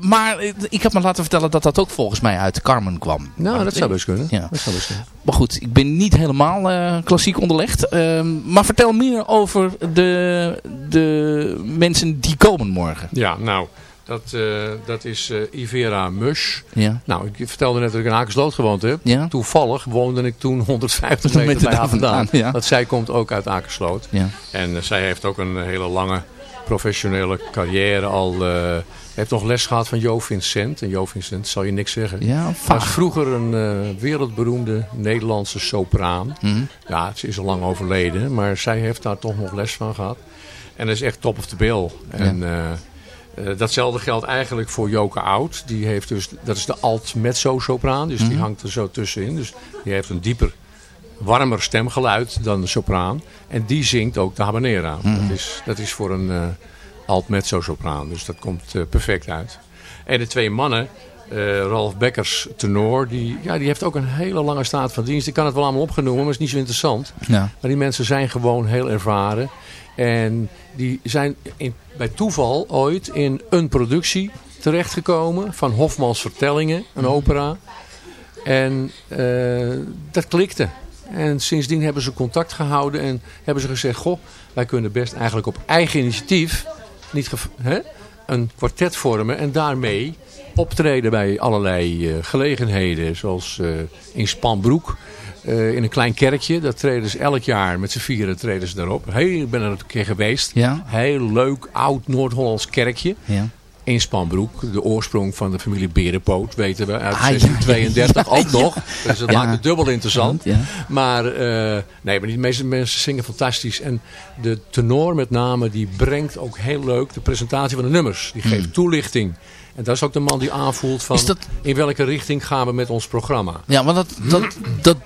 Maar ik heb me laten vertellen dat dat ook volgens mij uit Carmen kwam. Nou, Maar dat zou best kunnen. Ja. Dat zou best kunnen. Maar goed, ik ben niet helemaal klassiek onderlegd. Ehm, maar vertel meer over de, de mensen die komen morgen. Ja, nou, dat, eh, dat is eh, Ivera Mush. Ja. Nou, ik vertelde net dat ik in Akersloot gewoond heb. Ja. Toevallig woonde ik toen 150 meter Meter bij haar vandaan. ja. Want zij komt ook uit Akersloot. Ja. En eh, zij heeft ook een hele lange professionele carrière al. heeft nog les gehad van Jo Vincent. En Jo Vincent zal je niks zeggen. Ja, was vroeger een wereldberoemde Nederlandse sopraan. Mhm. Ja, ze is al lang overleden. Maar zij heeft daar toch nog les van gehad. En dat is echt top of the bill. En eh, eh, datzelfde geldt eigenlijk voor Joke Oud. Die heeft dus, dat is de alt-mezzo-sopraan. Dus die Mhm. hangt er zo tussenin. Dus die heeft een dieper, warmer stemgeluid dan de sopraan. En die zingt ook de habanera. Mhm. dat, is, dat is voor een eh, alt-mezzo-sopraan. Dus dat komt perfect uit. En de twee mannen... Ralf Bekkers, tenor, die, ja, die heeft ook een hele lange staat van dienst. Ik kan het wel allemaal opgenoemen, maar het is niet zo interessant. Ja. Maar die mensen zijn gewoon heel ervaren. En die zijn in, bij toeval ooit in een productie terechtgekomen van Hofmans Vertellingen, een opera. En eh, dat klikte. En sindsdien hebben ze contact gehouden en hebben ze gezegd... Goh, wij kunnen best eigenlijk op eigen initiatief niet hè, een kwartet vormen... en daarmee optreden bij allerlei eh, gelegenheden. Zoals eh, in Spanbroek, eh, in een klein kerkje. Dat treden ze elk jaar met z'n vieren treden ze daarop. Heel, ik ben er een keer geweest. Ja. Heel leuk, oud Noord-Hollands kerkje. Ja. inspanbroek, de oorsprong van de familie Berenpoot, weten we uit Ah, ja. 1632 ook nog. Dus dat maakt het dubbel interessant. Maar, eh, nee, maar die meeste mensen zingen fantastisch. En de tenor met name, die brengt ook heel leuk de presentatie van de nummers. Die geeft toelichting. En dat is ook de man die aanvoelt van dat- in welke richting gaan we met ons programma. Ja, maar dat, dat, dat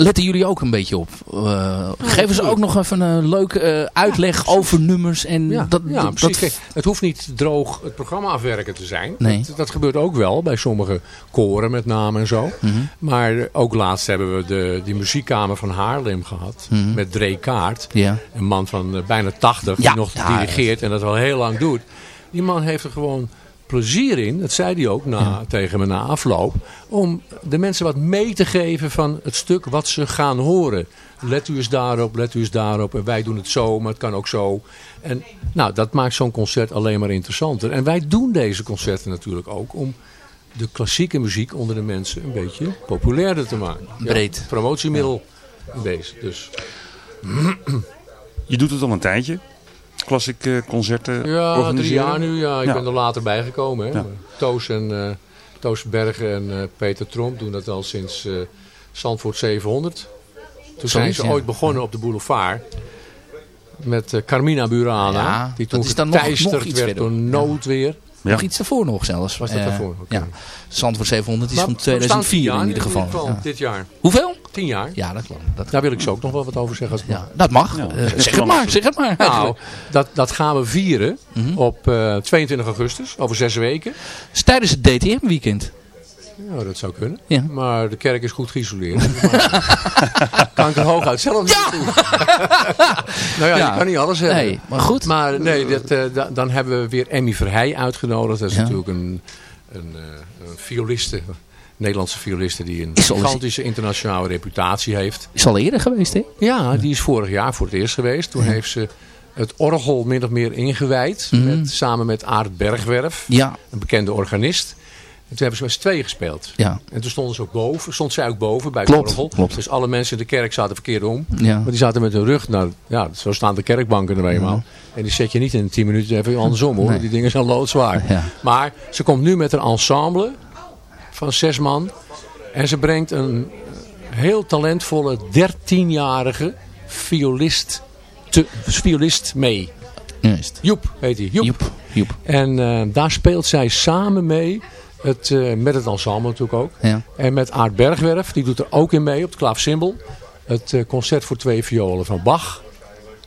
letten jullie ook een beetje op. Eh, geven ze ook nog even een leuke eh, uitleg over nummers. En Ja, dat, ja dat, Kijk, het hoeft niet droog het programma afwerken te zijn. Nee. Dat, dat gebeurt ook wel bij sommige koren met name en zo. Mhm. Maar ook laatst hebben we de, die muziekkamer van Haarlem gehad. Mhm. Met Dre Kaart. Ja. Een man van eh, bijna 80 Ja, die nog dirigeert en dat al heel lang doet. Die man heeft er gewoon plezier in, dat zei hij ook na, tegen me na afloop, om de mensen wat mee te geven van het stuk wat ze gaan horen. Let u eens daarop, let u eens daarop. En wij doen het zo, maar het kan ook zo. En nou, dat maakt zo'n concert alleen maar interessanter. En wij doen deze concerten natuurlijk ook om de klassieke muziek onder de mensen een beetje populairder te maken. Ja, Breed. promotiemiddel in deze. Dus. Je doet het al een tijdje. Klassiek eh, concerten Ja, drie organiseren. jaar nu. Ja, ik Ja. ben er later bijgekomen. Hè. Ja. Toos, en, eh, Toos Bergen en eh, Peter Tromp doen dat al sinds eh Zandvoort 700. Toen zijn ze ja. ooit begonnen op de boulevard. Met Carmina Burana. Ja, die toen is dan nog- geteisterd werd door noodweer. Ja. Nog iets daarvoor nog zelfs. Was dat daarvoor? Ja. Zandvoort 700 is Maar van we staan tien 2004 jaar in ieder geval. Ja. Dit jaar. Hoeveel? Tien jaar. Ja, dat klopt. Dat, Daar wil ik zo ook nog wel wat over zeggen. Als ja, dat mag. Eh, zeg het maar, zeg het maar. Nou, dat, dat gaan we vieren Mhm. op eh, 22 augustus, over zes weken. is tijdens het DTM-weekend. Ja, dat zou kunnen. Ja. Maar de kerk is goed geïsoleerd. kan ik er hooguit zelf niet Ja! nou ja, Ja. je kan niet alles hebben. Nee, maar goed. Maar nee, dat, eh, da- dan hebben we weer Emmy Verheij uitgenodigd. Dat is Ja. natuurlijk een, een, eh, een violiste, Nederlandse violiste die een eens- gigantische internationale reputatie heeft. Is al eerder geweest, hè? Ja, die is vorig jaar voor het eerst geweest. Toen heeft ze het orgel min of meer ingewijd. Mhm. Met, samen met Aart Bergwerf, Ja, een bekende organist. En toen hebben ze met z'n tweeën gespeeld. ja, En toen stonden ze ook boven, stond zij ook boven bij Klopt, het orgel. klopt. Dus alle mensen in de kerk zaten verkeerd om. ja. Maar die zaten met hun rug naar, ja, zo staan de kerkbanken er eenmaal. En die zet je niet in 10 minuten even andersom hoor. Nee. Die dingen zijn loodzwaar. Ja. Maar ze komt nu met een ensemble van zes man. En ze brengt een heel talentvolle 13-jarige violist, te, violist mee. Juist. Joep heet hij. Joep. Joep, Joep. En eh, daar speelt zij samen mee. Het, eh, met het ensemble natuurlijk ook. Ja. En met Aart Bergwerf, die doet er ook in mee op het klaafsymbol. Het eh, concert voor twee violen van Bach.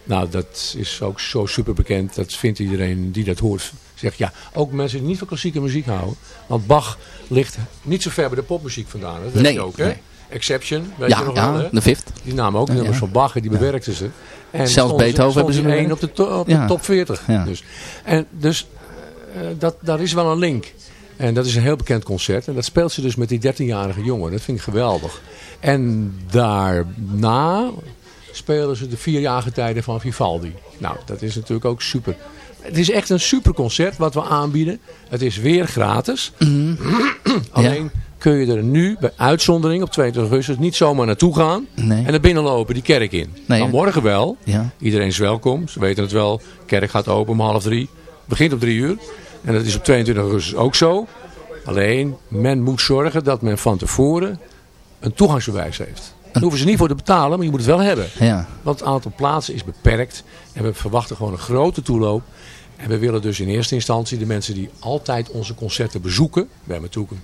Nou, dat is ook zo super bekend. Dat vindt iedereen die dat hoort. Zegt ja, ook mensen die niet van klassieke muziek houden. Want Bach ligt niet zo ver bij de popmuziek vandaan. Dat weet Nee, je ook, hè? nee. Exception, weet Ja, je nog wel, ja, hè? de fifth. Die namen ook nummers Ja. van Bach en die bewerkten ze. En Zelfs Beethoven hebben ze één op de, to- op de Ja. top 40. Ja. Dus, en dus eh, dat, daar is wel een link. En dat is een heel bekend concert. En dat speelt ze dus met die 13-jarige jongen. Dat vind ik geweldig. En daarna spelen ze de vierjarige tijden van Vivaldi. Nou, dat is natuurlijk ook super. Het is echt een super concert wat we aanbieden. Het is weer gratis. Alleen kun je er nu bij uitzondering op 22 augustus niet zomaar naartoe gaan. Nee. En naar binnen lopen die kerk in. Nee, Dan morgen wel. Ja. Iedereen is welkom. Ze weten het wel. De kerk gaat open om half drie. Begint op drie uur. En dat is op 22 augustus ook zo. Alleen, men moet zorgen dat men van tevoren een toegangsbewijs heeft. Daar hoeven ze niet voor te betalen, maar je moet het wel hebben. Ja. Want het aantal plaatsen is beperkt. En we verwachten gewoon een grote toeloop. En we willen dus in eerste instantie de mensen die altijd onze concerten bezoeken. We hebben natuurlijk een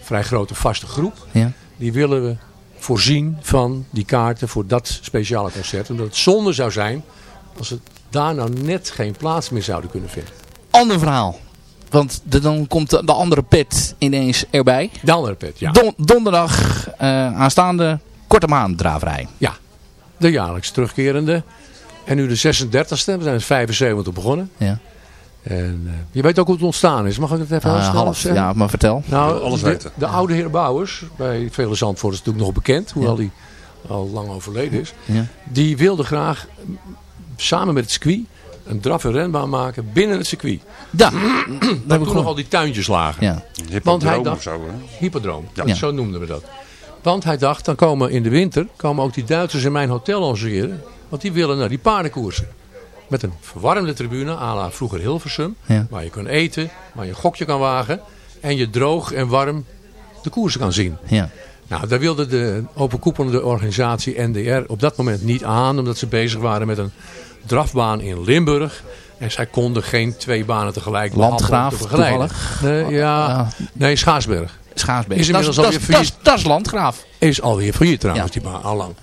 vrij grote vaste groep. Ja. Die willen we voorzien van die kaarten voor dat speciale concert. Omdat het zonde zou zijn als we daar nou net geen plaats meer zouden kunnen vinden. Ander verhaal. Want de- dan komt de, de andere pet ineens erbij. De andere pet, ja. Don- donderdag eh, aanstaande korte maan draverij. Ja, de jaarlijks terugkerende. En nu de 36e, we zijn in 75 begonnen. Ja. En eh, je weet ook hoe het ontstaan is. Mag ik het even snel half, zeggen? ja, maar vertel. Nou, alles de, weten. de oude heer Bouwers, bij vele Zandvoort is natuurlijk nog bekend, hoewel hij al lang overleden is. Ja. Die wilde graag samen met het circuit een draf- en renbaan maken binnen het circuit. Ja, daar toen nog al die tuintjes lagen. Ja. Want hij dacht- of zo, hè? Hippodroom, Ja. zo noemden we dat. Want hij dacht, dan komen in de winter komen ook die Duitsers in mijn hotel logeren. Want die willen naar die paardenkoersen. Met een verwarmde tribune, à la vroeger Hilversum. Ja. Waar je kan eten, waar je een gokje kan wagen. En je droog en warm de koersen kan zien. Ja. Nou, daar wilde de overkoepelende organisatie NDR op dat moment niet aan. Omdat ze bezig waren met een drafbaan in Limburg. En zij konden geen twee banen tegelijk Landgraaf, te? Nee, ja, Ja. nee, Schaarsberg. Schaarsbeek. Is inmiddels alweer failliet. dat is landgraaf. Is alweer failliet trouwens, die baan, allang.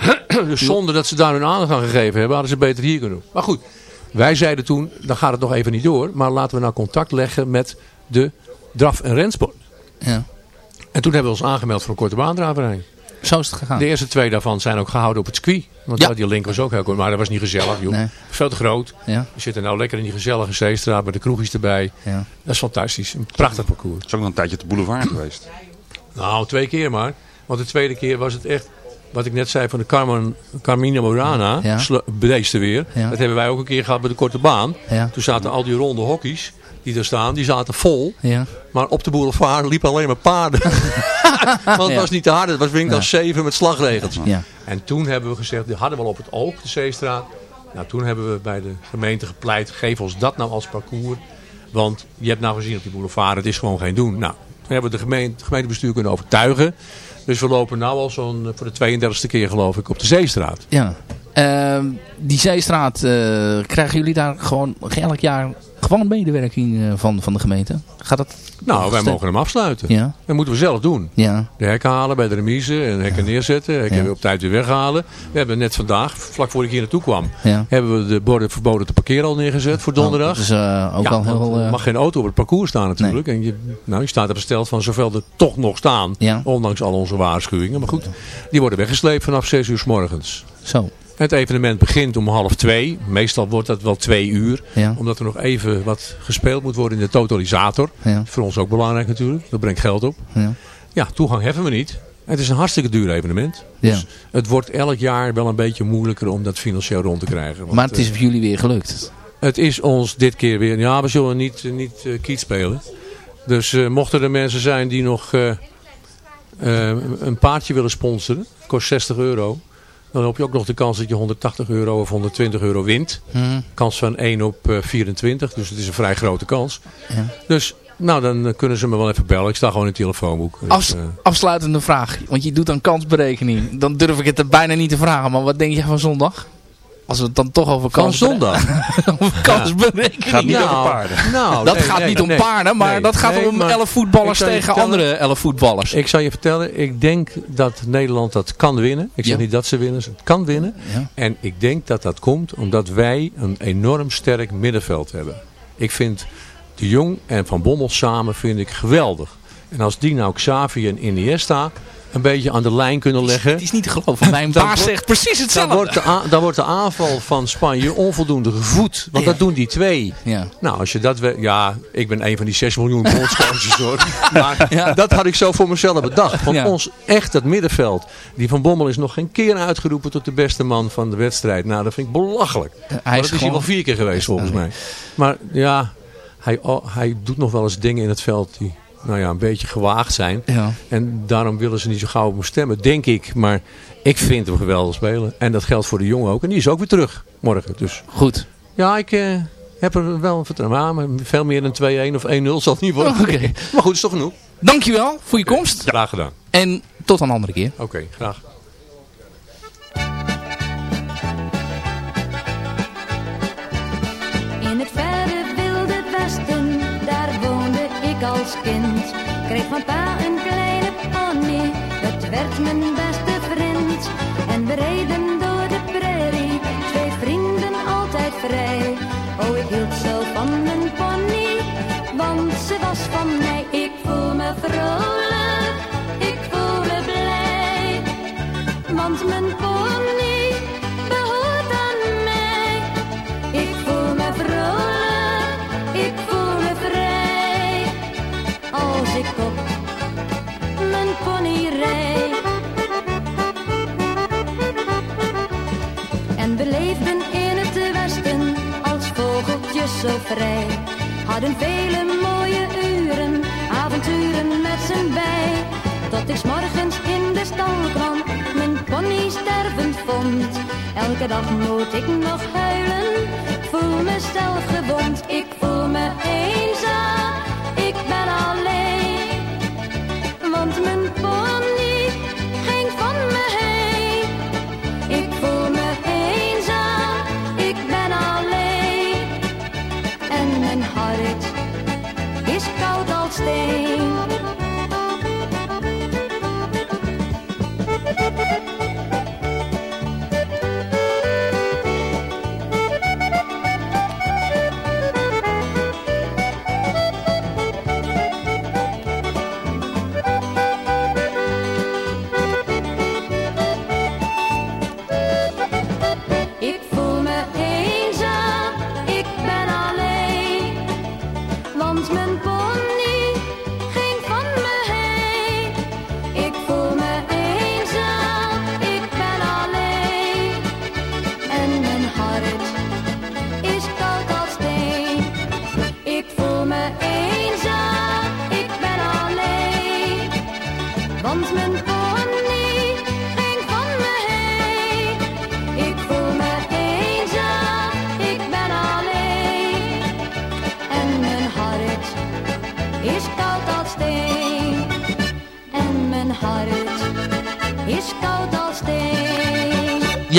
dus zonder dat ze daar hun aandacht aan gegeven hebben, hadden ze beter hier kunnen doen. Maar goed, wij zeiden toen, dan gaat het nog even niet door. Maar laten we nou contact leggen met de draf- en rensport. Ja. En toen hebben we ons aangemeld voor een korte baandraverij. Zo is het gegaan. De eerste twee daarvan zijn ook gehouden op het circuit. Want Ja. die link was ook heel kort. Maar dat was niet gezellig, joh. Nee. Veel te groot. Ja. We zitten nou lekker in die gezellige zeestraat met de kroegjes erbij. Ja. Dat is fantastisch. Een prachtig parcours. Het is ook nog een tijdje op de boulevard geweest. Nou, twee keer maar. Want de tweede keer was het echt, wat ik net zei van de Carmen, Carmina Morana, Ja. bedeesde weer. Ja. Dat hebben wij ook een keer gehad bij de korte baan. Ja. Toen zaten al die ronde hokkies die er staan, die zaten vol. Ja. Maar op de boulevard liepen alleen maar paarden. Want het Ja. was niet te hard, het was windkast 7 met slagregels. Ja. En toen hebben we gezegd, die hadden we al op het oog, de Zeestraat. Nou, toen hebben we bij de gemeente gepleit, geef ons dat nou als parcours. Want je hebt nou gezien op die boulevard, het is gewoon geen doen. Nou, toen hebben we de gemeente, het gemeentebestuur kunnen overtuigen. Dus we lopen nu al zo'n, eh, voor de 32e keer geloof ik, op de Zeestraat. Ja. Ehm, die Zeestraat, eh, krijgen jullie daar gewoon elk jaar gewoon medewerking eh, van, van de gemeente? Gaat dat? Nou, wij mogen hem afsluiten. Ja. Dat moeten we zelf doen. Ja. De hekken halen bij de remise en hekken neerzetten. Hekken Ja. op tijd weer weghalen. We hebben net vandaag, vlak voor ik hier naartoe kwam, Ja. hebben we de borden verboden te parkeren al neergezet voor donderdag. Oh, dat is eh, ook al heel... er eh, mag geen auto op het parcours staan natuurlijk. En je, nou, je staat er besteld van zoveel er toch nog staan. Ondanks al onze waarschuwingen. Maar goed, die worden weggesleept vanaf 6 uur s morgens. Zo. Het evenement begint om half twee. Meestal wordt dat wel twee uur. Ja. Omdat er nog even wat gespeeld moet worden in de totalisator. Ja. Voor ons ook belangrijk natuurlijk. Dat brengt geld op. Ja. Ja, toegang heffen we niet. Het is een hartstikke duur evenement. Dus het wordt elk jaar wel een beetje moeilijker om dat financieel rond te krijgen. Want, Maar het is eh, voor jullie weer gelukt. het is ons dit keer weer... Ja, we zullen niet, eh, niet eh, kiet spelen. Dus mochten er mensen zijn die nog een paardje willen sponsoren. kost 60 euro. Dan heb je ook nog de kans dat je 180 euro of 120 euro wint. Hm. Kans van 1 op eh, 24. Dus het is een vrij grote kans. Ja. Dus nou, dan eh, kunnen ze me wel even bellen. Ik sta gewoon in het telefoonboek. Dus, Afs- eh, afsluitende vraag. Want je doet dan kansberekening. Dan durf ik het er bijna niet te vragen. Maar wat denk je van zondag? Als we het dan toch over van kans zondag. over kansberekening. Gaat niet Nou, over paarden. Nou, dat nee, gaat nee, niet om paarden, maar Nee, dat gaat nee, om 11 voetballers tegen vertellen- andere 11 voetballers. Ik zal je vertellen, ik denk dat Nederland dat kan winnen. Ik zeg Ja. niet dat ze winnen, ze kan winnen. Ja. En ik denk dat dat komt omdat wij een enorm sterk middenveld hebben. Ik vind de Jong en Van Bommel samen vind ik geweldig. En als die nou Xavi en Iniesta een beetje aan de lijn kunnen leggen... Het is niet te geloven. Mijn Dan baas wordt- zegt precies Dan hetzelfde. wordt, de dan wordt de aanval van Spanje onvoldoende gevoed. Want Ja. dat doen die twee. Ja. Nou, als je dat... we- Ja, ik ben een van die 6 miljoen bondsponsors hoor. Maar Ja. dat had ik zo voor mezelf bedacht. Want ons echt, dat middenveld. Die Van Bommel is nog geen keer uitgeroepen tot de beste man van de wedstrijd. Nou, dat vind ik belachelijk. Hij maar is dat is hij gewoon- wel vier keer geweest volgens mij. Maar ja, hij, hij doet nog wel eens dingen in het veld die... Nou ja, een beetje gewaagd zijn. Ja. En daarom willen ze niet zo gauw op hem stemmen, denk ik. Maar ik vind hem geweldig spelen. En dat geldt voor de jongen ook. En die is ook weer terug morgen. Dus Goed. ja, ik eh, heb er wel een vertrouwen aan. Maar veel meer dan 2-1 of 1-0 zal het niet worden. Oké. Maar goed, is toch genoeg. Dankjewel voor je komst. Graag gedaan. En tot een andere keer. Oké, graag. Als kind. Kreeg van pa een kleine pony, het werd mijn beste vriend. En we reden zo vrij. Hadden vele mooie uren, avonturen met z'n bij. Tot ik morgens in de stal kwam, mijn pony stervend vond. Elke dag moet ik nog huilen. Voel mezelf gewond. Ik voel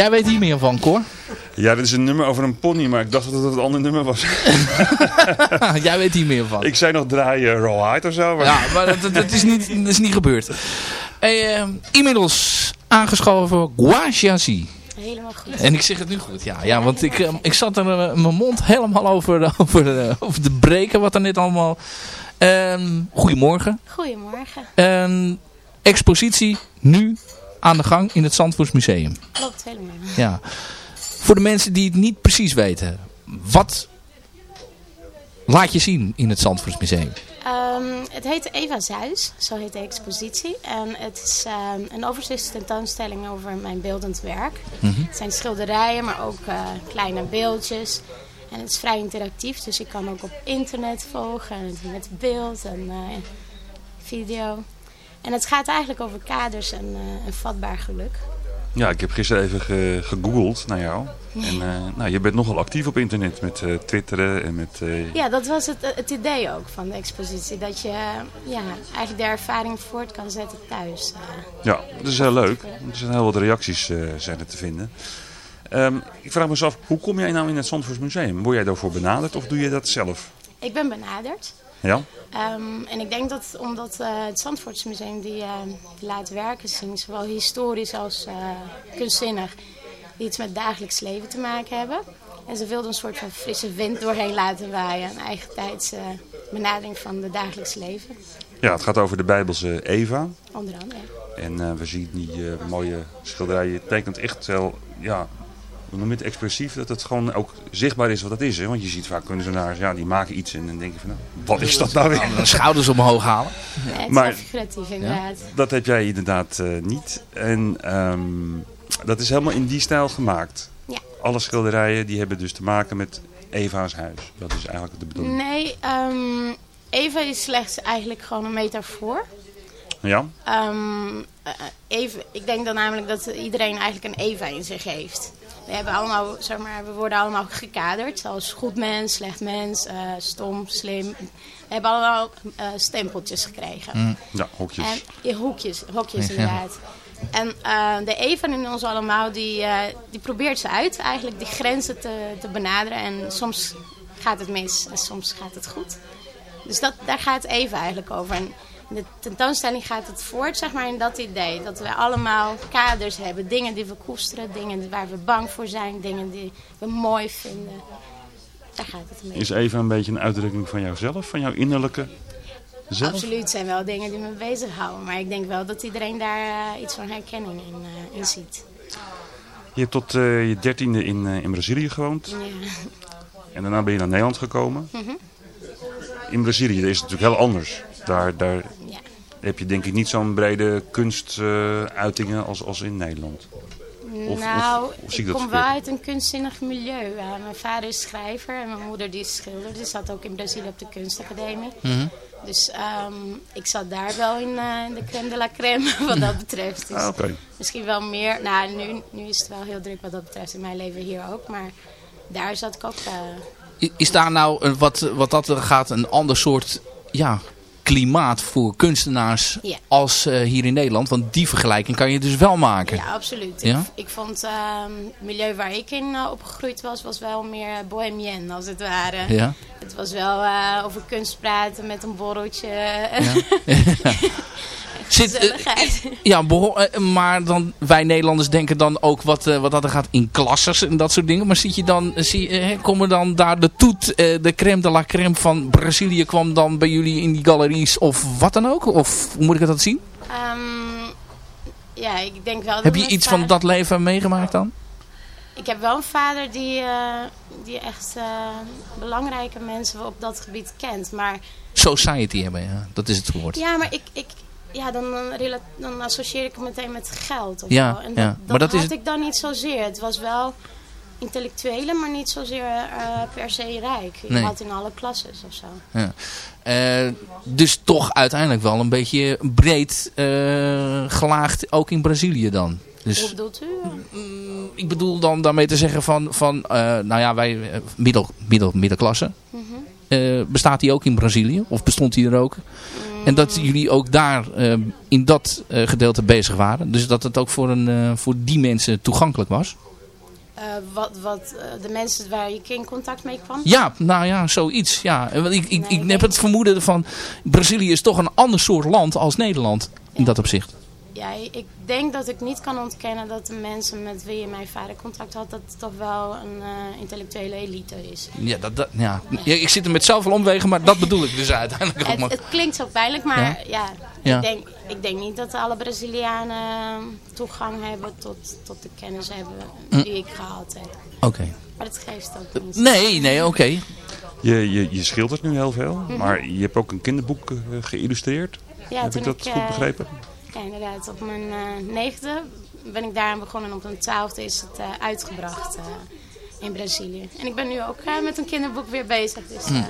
Jij weet hier meer van, Cor. Ja, dit is een nummer over een pony, maar ik dacht dat het een ander nummer was. Jij weet hier meer van. ik zei nog draaien Roll High of zo. Maar... Ja, maar dat, dat, is, niet, dat is niet gebeurd. Hey, eh, inmiddels aangeschoven Guaxiasi. Helemaal goed. En ik zeg het nu goed, ja. ja want ik, eh, ik zat er eh, mijn mond helemaal over, over, over te breken wat er net allemaal... Ehm, goedemorgen. Goedemorgen. Expositie nu aan de gang in het Zandvoortsmuseum. Klopt helemaal. Ja. Voor de mensen die het niet precies weten. Wat laat je zien in het Zandvoortsmuseum? Ehm, het heet Eva Zuis, zo heet de expositie. En het is ehm, een overzichtse tentoonstelling over mijn beeldend werk. Mhm. Het zijn schilderijen, maar ook eh, kleine beeldjes. En het is vrij interactief, dus je kan ook op internet volgen en met beeld en eh, video. En het gaat eigenlijk over kaders en, eh, en vatbaar geluk. Ja, ik heb gisteren even ge- gegoogeld naar jou. En eh, nou, je bent nogal actief op internet met eh, twitteren en met... Ja, dat was het, het idee ook van de expositie. Dat je ja, eigenlijk de ervaring voort kan zetten thuis. Ja, dat is heel leuk. Er zijn heel wat reacties zijn er te vinden. Ehm, ik vraag me eens af, hoe kom jij nou in het Zandvoorts Museum? Word jij daarvoor benaderd of doe je dat zelf? Ik ben benaderd. Ja? Ehm, en ik denk dat omdat eh, het Zandvoortsmuseum die eh, laat werken zien, zowel historisch als eh, kunstzinnig, die iets met dagelijks leven te maken hebben. En ze wilden een soort van frisse wind doorheen laten waaien. Een eigen tijds benadering van het dagelijks leven. Ja, het gaat over de Bijbelse Eva. Onder andere. En we zien die mooie schilderijen. Het tekent echt wel, ja, noem het, expressief. Dat het gewoon ook zichtbaar is wat het is. Hè? Want je ziet vaak kunstenaars, ja, die maken iets. En dan denk je van, nou, wat is dat nou weer? De schouders omhoog halen. Ja, het Maar- figuratief inderdaad. Dat heb jij inderdaad eh, niet. En ehm, dat is helemaal in die stijl gemaakt. Ja. Alle schilderijen die hebben dus te maken met Eva's huis. Dat is eigenlijk de bedoeling. Nee, ehm, Eva is slechts eigenlijk gewoon een metafoor. Ja? Ehm, eh, even, ik denk dan namelijk dat iedereen eigenlijk een Eva in zich heeft. We, hebben allemaal, zeg maar, we worden allemaal gekaderd als goed mens, slecht mens, eh, stom, slim. We hebben allemaal eh, stempeltjes gekregen. Ja, hokjes. En, ja, hoekjes, hokjes inderdaad. En eh, de Eva in ons allemaal, die, die probeert ze uit eigenlijk die grenzen te, te benaderen. En soms gaat het mis en soms gaat het goed. Dus dat, daar gaat Eva eigenlijk over. En de tentoonstelling gaat het voort zeg maar, in dat idee. Dat we allemaal kaders hebben. Dingen die we koesteren, dingen waar we bang voor zijn, dingen die we mooi vinden. Daar gaat het mee. Is Eva een beetje een uitdrukking van jouzelf? Van jouw innerlijke zelf? Absoluut zijn wel dingen die me bezighouden. Maar ik denk wel dat iedereen daar eh, iets van herkenning in, eh, in ziet. Je hebt tot eh, je dertiende in, in Brazilië gewoond. Ja. En daarna ben je naar Nederland gekomen. Mhm. In Brazilië is het natuurlijk heel anders. Daar, daar Ja. heb je denk ik niet zo'n brede kunstuitingen als, als in Nederland. Of- nou, of- of zie ik kom wel uit een kunstzinnig milieu. Mijn vader is schrijver en mijn moeder die is schilder. Die zat ook in Brazilië op de kunstacademie. Mhm. Dus ehm, ik zat daar wel in, eh, in de crème de la crème wat dat betreft. Dus Ah, oké. Misschien wel meer. Nou, nu, nu is het wel heel druk wat dat betreft in mijn leven hier ook. Maar daar zat ik ook... eh, I- Is daar nou, een- wat, wat dat er gaat, een ander soort ja, klimaat voor kunstenaars Ja. als eh, hier in Nederland? Want die vergelijking kan je dus wel maken. Ja, absoluut. Ja? Ik, ik vond ehm, het milieu waar ik in eh, opgegroeid was, was wel meer bohemien als het ware. Ja. Het was wel eh, over kunst praten met een borreltje. Zit, eh, Gezelligheid. Ja, eh, maar dan, wij Nederlanders denken dan ook wat, eh, wat dat er gaat in klasses en dat soort dingen. Maar zit je dan, zie, eh, komen dan daar de toet, eh, de crème de la crème van Brazilië kwam dan bij jullie in die galeries of wat dan ook? Of hoe moet ik dat zien? Ehm, ja, ik denk wel dat Heb je iets van dat leven meegemaakt dan? Ik heb wel een vader die, eh, die echt eh, belangrijke mensen op dat gebied kent. Maar Society hebben, ja. Dat is het woord. ja, maar ik, ik, ja, dan, dan, dan associeer ik het meteen met geld. Of Ja, zo. En ja. dat, Maar dat had is ik dan niet zozeer. Het was wel intellectuele, maar niet zozeer eh, per se rijk. Je Nee. had in alle klasses of zo. Ja. Eh, dus toch uiteindelijk wel een beetje breed eh, gelaagd, ook in Brazilië dan. Hoe Dus bedoelt u? ik bedoel dan daarmee te zeggen van, van nou ja, wij, middel, middel, middenklasse. Mhm. Bestaat die ook in Brazilië? Of bestond die er ook? Mm. En dat jullie ook daar eh, in dat eh, gedeelte bezig waren. Dus dat het ook voor, een, eh, voor die mensen toegankelijk was. Eh, wat wat de mensen waar ik in contact mee kwam? Ja, nou ja, zoiets. Ja. Ik, ik, Nee, ik ik heb het vermoeden van Brazilië is toch een ander soort land als Nederland in dat opzicht. Ja, ik denk dat ik niet kan ontkennen dat de mensen met wie mijn vader contact had, dat het toch wel een eh, intellectuele elite is. Ja, dat, dat, ja. Ja, ik zit er met zoveel omwegen, maar dat bedoel ik dus uiteindelijk ook. Het, Maar. het klinkt zo pijnlijk, maar Ja? ja, Ja. Ik, denk, ik denk niet dat alle Brazilianen eh, toegang hebben tot, tot de kennis hebben Hm. die ik gehad heb. Oké. Maar dat geeft ook niet. Nee, nee, oké. Je, je, je schildert nu heel veel, Mhm. maar je hebt ook een kinderboek eh, geïllustreerd. Ja, Heb ik dat ik, goed eh, begrepen? Ja, inderdaad. Op mijn eh, negende ben ik daaraan begonnen en op mijn twaalfde is het eh, uitgebracht eh, in Brazilië. En ik ben nu ook eh, met een kinderboek weer bezig. Dus, Hm.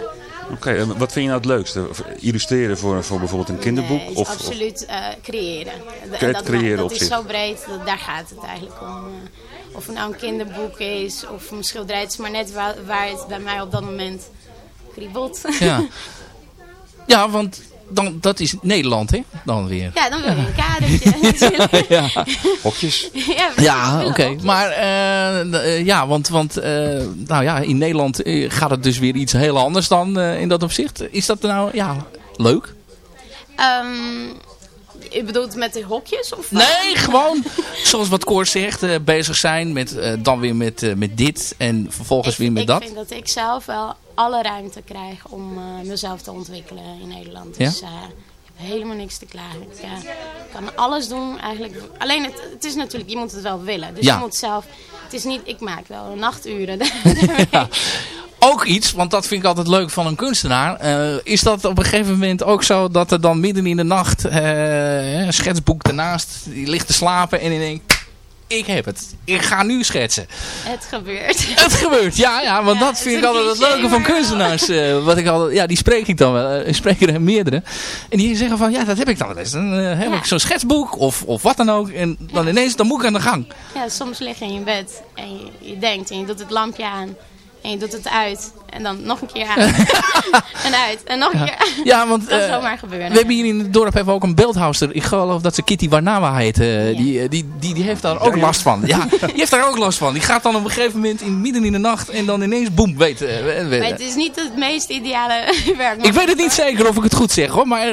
Oké, en wat vind je nou het leukste? Illustreren voor, voor bijvoorbeeld een kinderboek? Nee, of, absoluut eh, creëren. Het dat, creëren dat op is zich. zo breed, dat, daar gaat het eigenlijk om. eh. of het nou een kinderboek is of een schilderij, het is maar net waar, waar het bij mij op dat moment kriebelt. Ja. ja, want dan, dat is Nederland, hè? Dan weer. ja, dan wil je een kadertje natuurlijk. ja. Hokjes? ja, Ja, oké. Maar eh, eh, ja, want, want eh, nou ja, in Nederland gaat het dus weer iets heel anders dan eh, in dat opzicht. Is dat nou ja, leuk? Ehm, je bedoelt met de hokjes? Of Nee, gewoon zoals wat Koor zegt, eh, bezig zijn met eh, dan weer met, eh, met dit en vervolgens weer met ik dat. vind dat ik zelf wel alle ruimte krijg om eh, mezelf te ontwikkelen in Nederland. Ja? Dus eh, ik heb helemaal niks te klagen. Ik eh, kan alles doen eigenlijk. Alleen het, het is natuurlijk, je moet het wel willen. Dus Ja. je moet zelf, het is niet, ik maak wel nachturen. Ook iets, want dat vind ik altijd leuk van een kunstenaar. is dat op een gegeven moment ook zo dat er dan midden in de nacht een schetsboek ernaast, die ligt te slapen en je denkt, ik heb het. Ik ga nu schetsen. het gebeurt. Het gebeurt, ja, ja, want dat vind ik altijd het leuke van kunstenaars. eh, wat ik altijd, ja, die spreek ik dan wel. eh, Ik spreek er meerdere. En die zeggen van, ja, dat heb ik dan wel eens. Dan eh, heb Ja. ik zo'n schetsboek of, of wat dan ook. En dan ineens, dan moet ik aan de gang. Ja, soms lig je in je bed en je, je denkt en je doet het lampje aan. En je doet het uit. En dan nog een keer aan. en uit. En nog een keer aan. Ja, want Dat eh, zomaar gebeuren. we hebben hier in het dorp hebben we ook een beeldhouster. Ik geloof dat ze Kitty Warnawa heet. eh, die, eh, die, die, die heeft daar ook last van. Ja, die heeft daar ook last van. Die gaat dan op een gegeven moment in, midden in de nacht en dan ineens boem, weet. weet- Maar het is niet het meest ideale werk. ik weet het niet zeker of ik het goed zeg hoor, maar,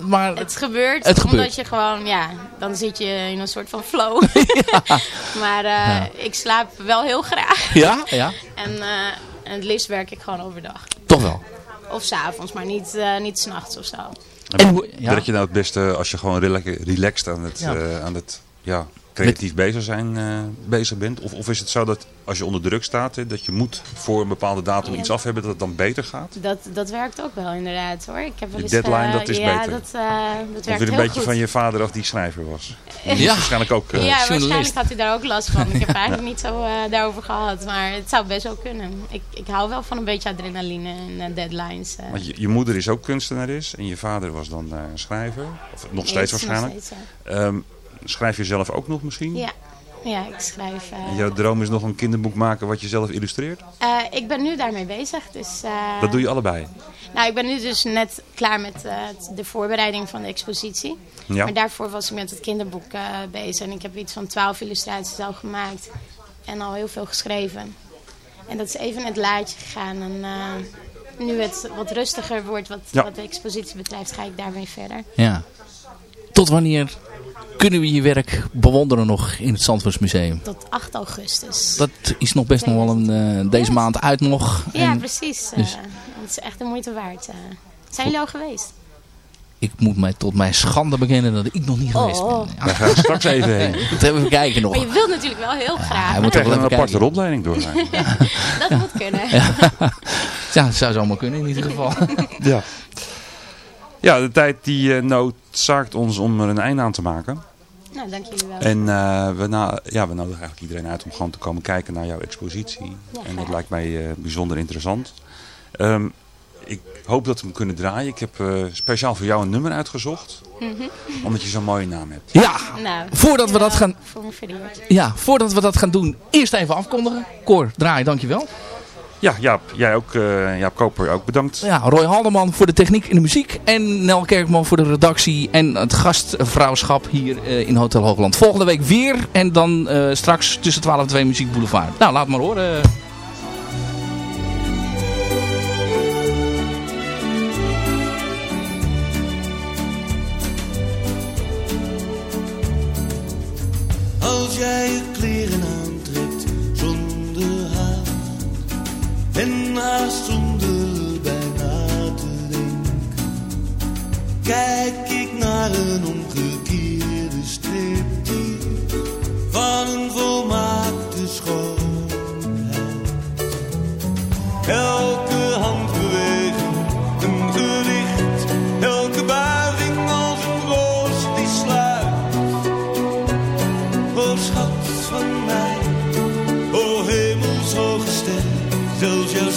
maar Het gebeurt, Het gebeurt. omdat je gewoon, ja, dan zit je in een soort van flow. maar eh, ik slaap wel heel graag. ja, ja, En, eh, en het liefst werk ik gewoon overdag. toch wel. Of s'avonds, maar niet, eh niet s'nachts of zo. En hoe- ja. Werk je nou het beste als je gewoon rela- relaxed aan het, Ja. eh, aan het ja, creatief bezig, zijn, eh, bezig bent? Of, of is het zo dat als je onder druk staat, hè, dat je moet voor een bepaalde datum iets af hebben, dat het dan beter gaat? Dat, dat werkt ook wel inderdaad hoor. Ik heb wel Je eens, deadline, eh, dat is ja, beter. Dat, eh dat werkt weer een beetje goed. van je vader af die schrijver was? Die is Ja. waarschijnlijk ook eh, ja, waarschijnlijk had hij daar ook last van. Ik heb eigenlijk niet zo eh, daarover gehad, maar het zou best wel kunnen. Ik, ik hou wel van een beetje adrenaline en eh, deadlines. eh. Want je, je moeder is ook kunstenares en je vader was dan eh, schrijver. Of nog steeds Is nog waarschijnlijk. steeds, Ehm, schrijf je zelf ook nog misschien? ja. ja, ik schrijf. eh, En jouw droom is nog een kinderboek maken wat je zelf illustreert? eh, ik ben nu daarmee bezig. Dus, eh, Dat doe je allebei? Nou, ik ben nu dus net klaar met eh, de voorbereiding van de expositie. Ja. Maar daarvoor was ik met het kinderboek eh, bezig. En ik heb iets van twaalf illustraties al gemaakt. En al heel veel geschreven. En dat is even in het laadje gegaan. En eh, nu het wat rustiger wordt wat, Ja. wat de expositie betreft, ga ik daarmee verder. Ja. Tot wanneer kunnen we je werk bewonderen nog in het Zandvoortsmuseum? Tot 8 augustus. Dat is nog best nog wel een, eh, deze maand uit nog. Ja, En precies. eh, dus- Het is echt de moeite waard. eh. Zijn jullie al geweest? ik moet mij tot mijn schande bekennen dat ik nog niet geweest ben. Oh. Wij gaan er straks even heen. Moeten even kijken nog. Maar je wilt natuurlijk wel heel graag. hij We moet toch wel een aparte kijken. rondleiding doorgaan. Dat moet kunnen. Ja, zou zomaar kunnen in ieder geval. Ja. Ja, de tijd die eh, noodzaakt ons om er een einde aan te maken. Nou, dank jullie wel. En eh, we, na, ja, we nodigen eigenlijk iedereen uit om gewoon te komen kijken naar jouw expositie. Ja, en dat lijkt mij eh, bijzonder interessant. Ehm, ik hoop dat we hem kunnen draaien. Ik heb eh, speciaal voor jou een nummer uitgezocht. Mhm. Omdat je zo'n mooie naam hebt. Ja, Nou, voordat we dat gaan... Ja, voordat we dat gaan doen, eerst even afkondigen. Cor, draai, dankjewel. Ja, Jaap, jij ook, eh Jaap Koper ook bedankt. Ja, Roy Haldeman voor de techniek en de muziek. En Nel Kerkman voor de redactie en het gastvrouwschap hier eh, in Hotel Hoogland. Volgende week weer. En dan eh, straks tussen 12 en 2 Muziek Boulevard. Nou, laat maar horen. Als jij je haast zonder bijna te denken, kijk ik naar een omgekeerde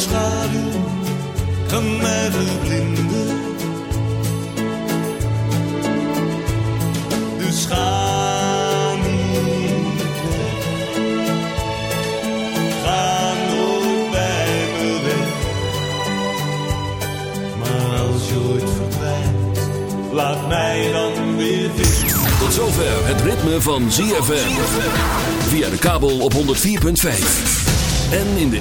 schaduw kan mij verblinden. Dus ga niet weg, ga nooit bij me weg. Maar als je ooit verdwijnt, laat mij dan weer vinden. Tot zover het ritme van ZFM. Via de kabel op 104.5. En in de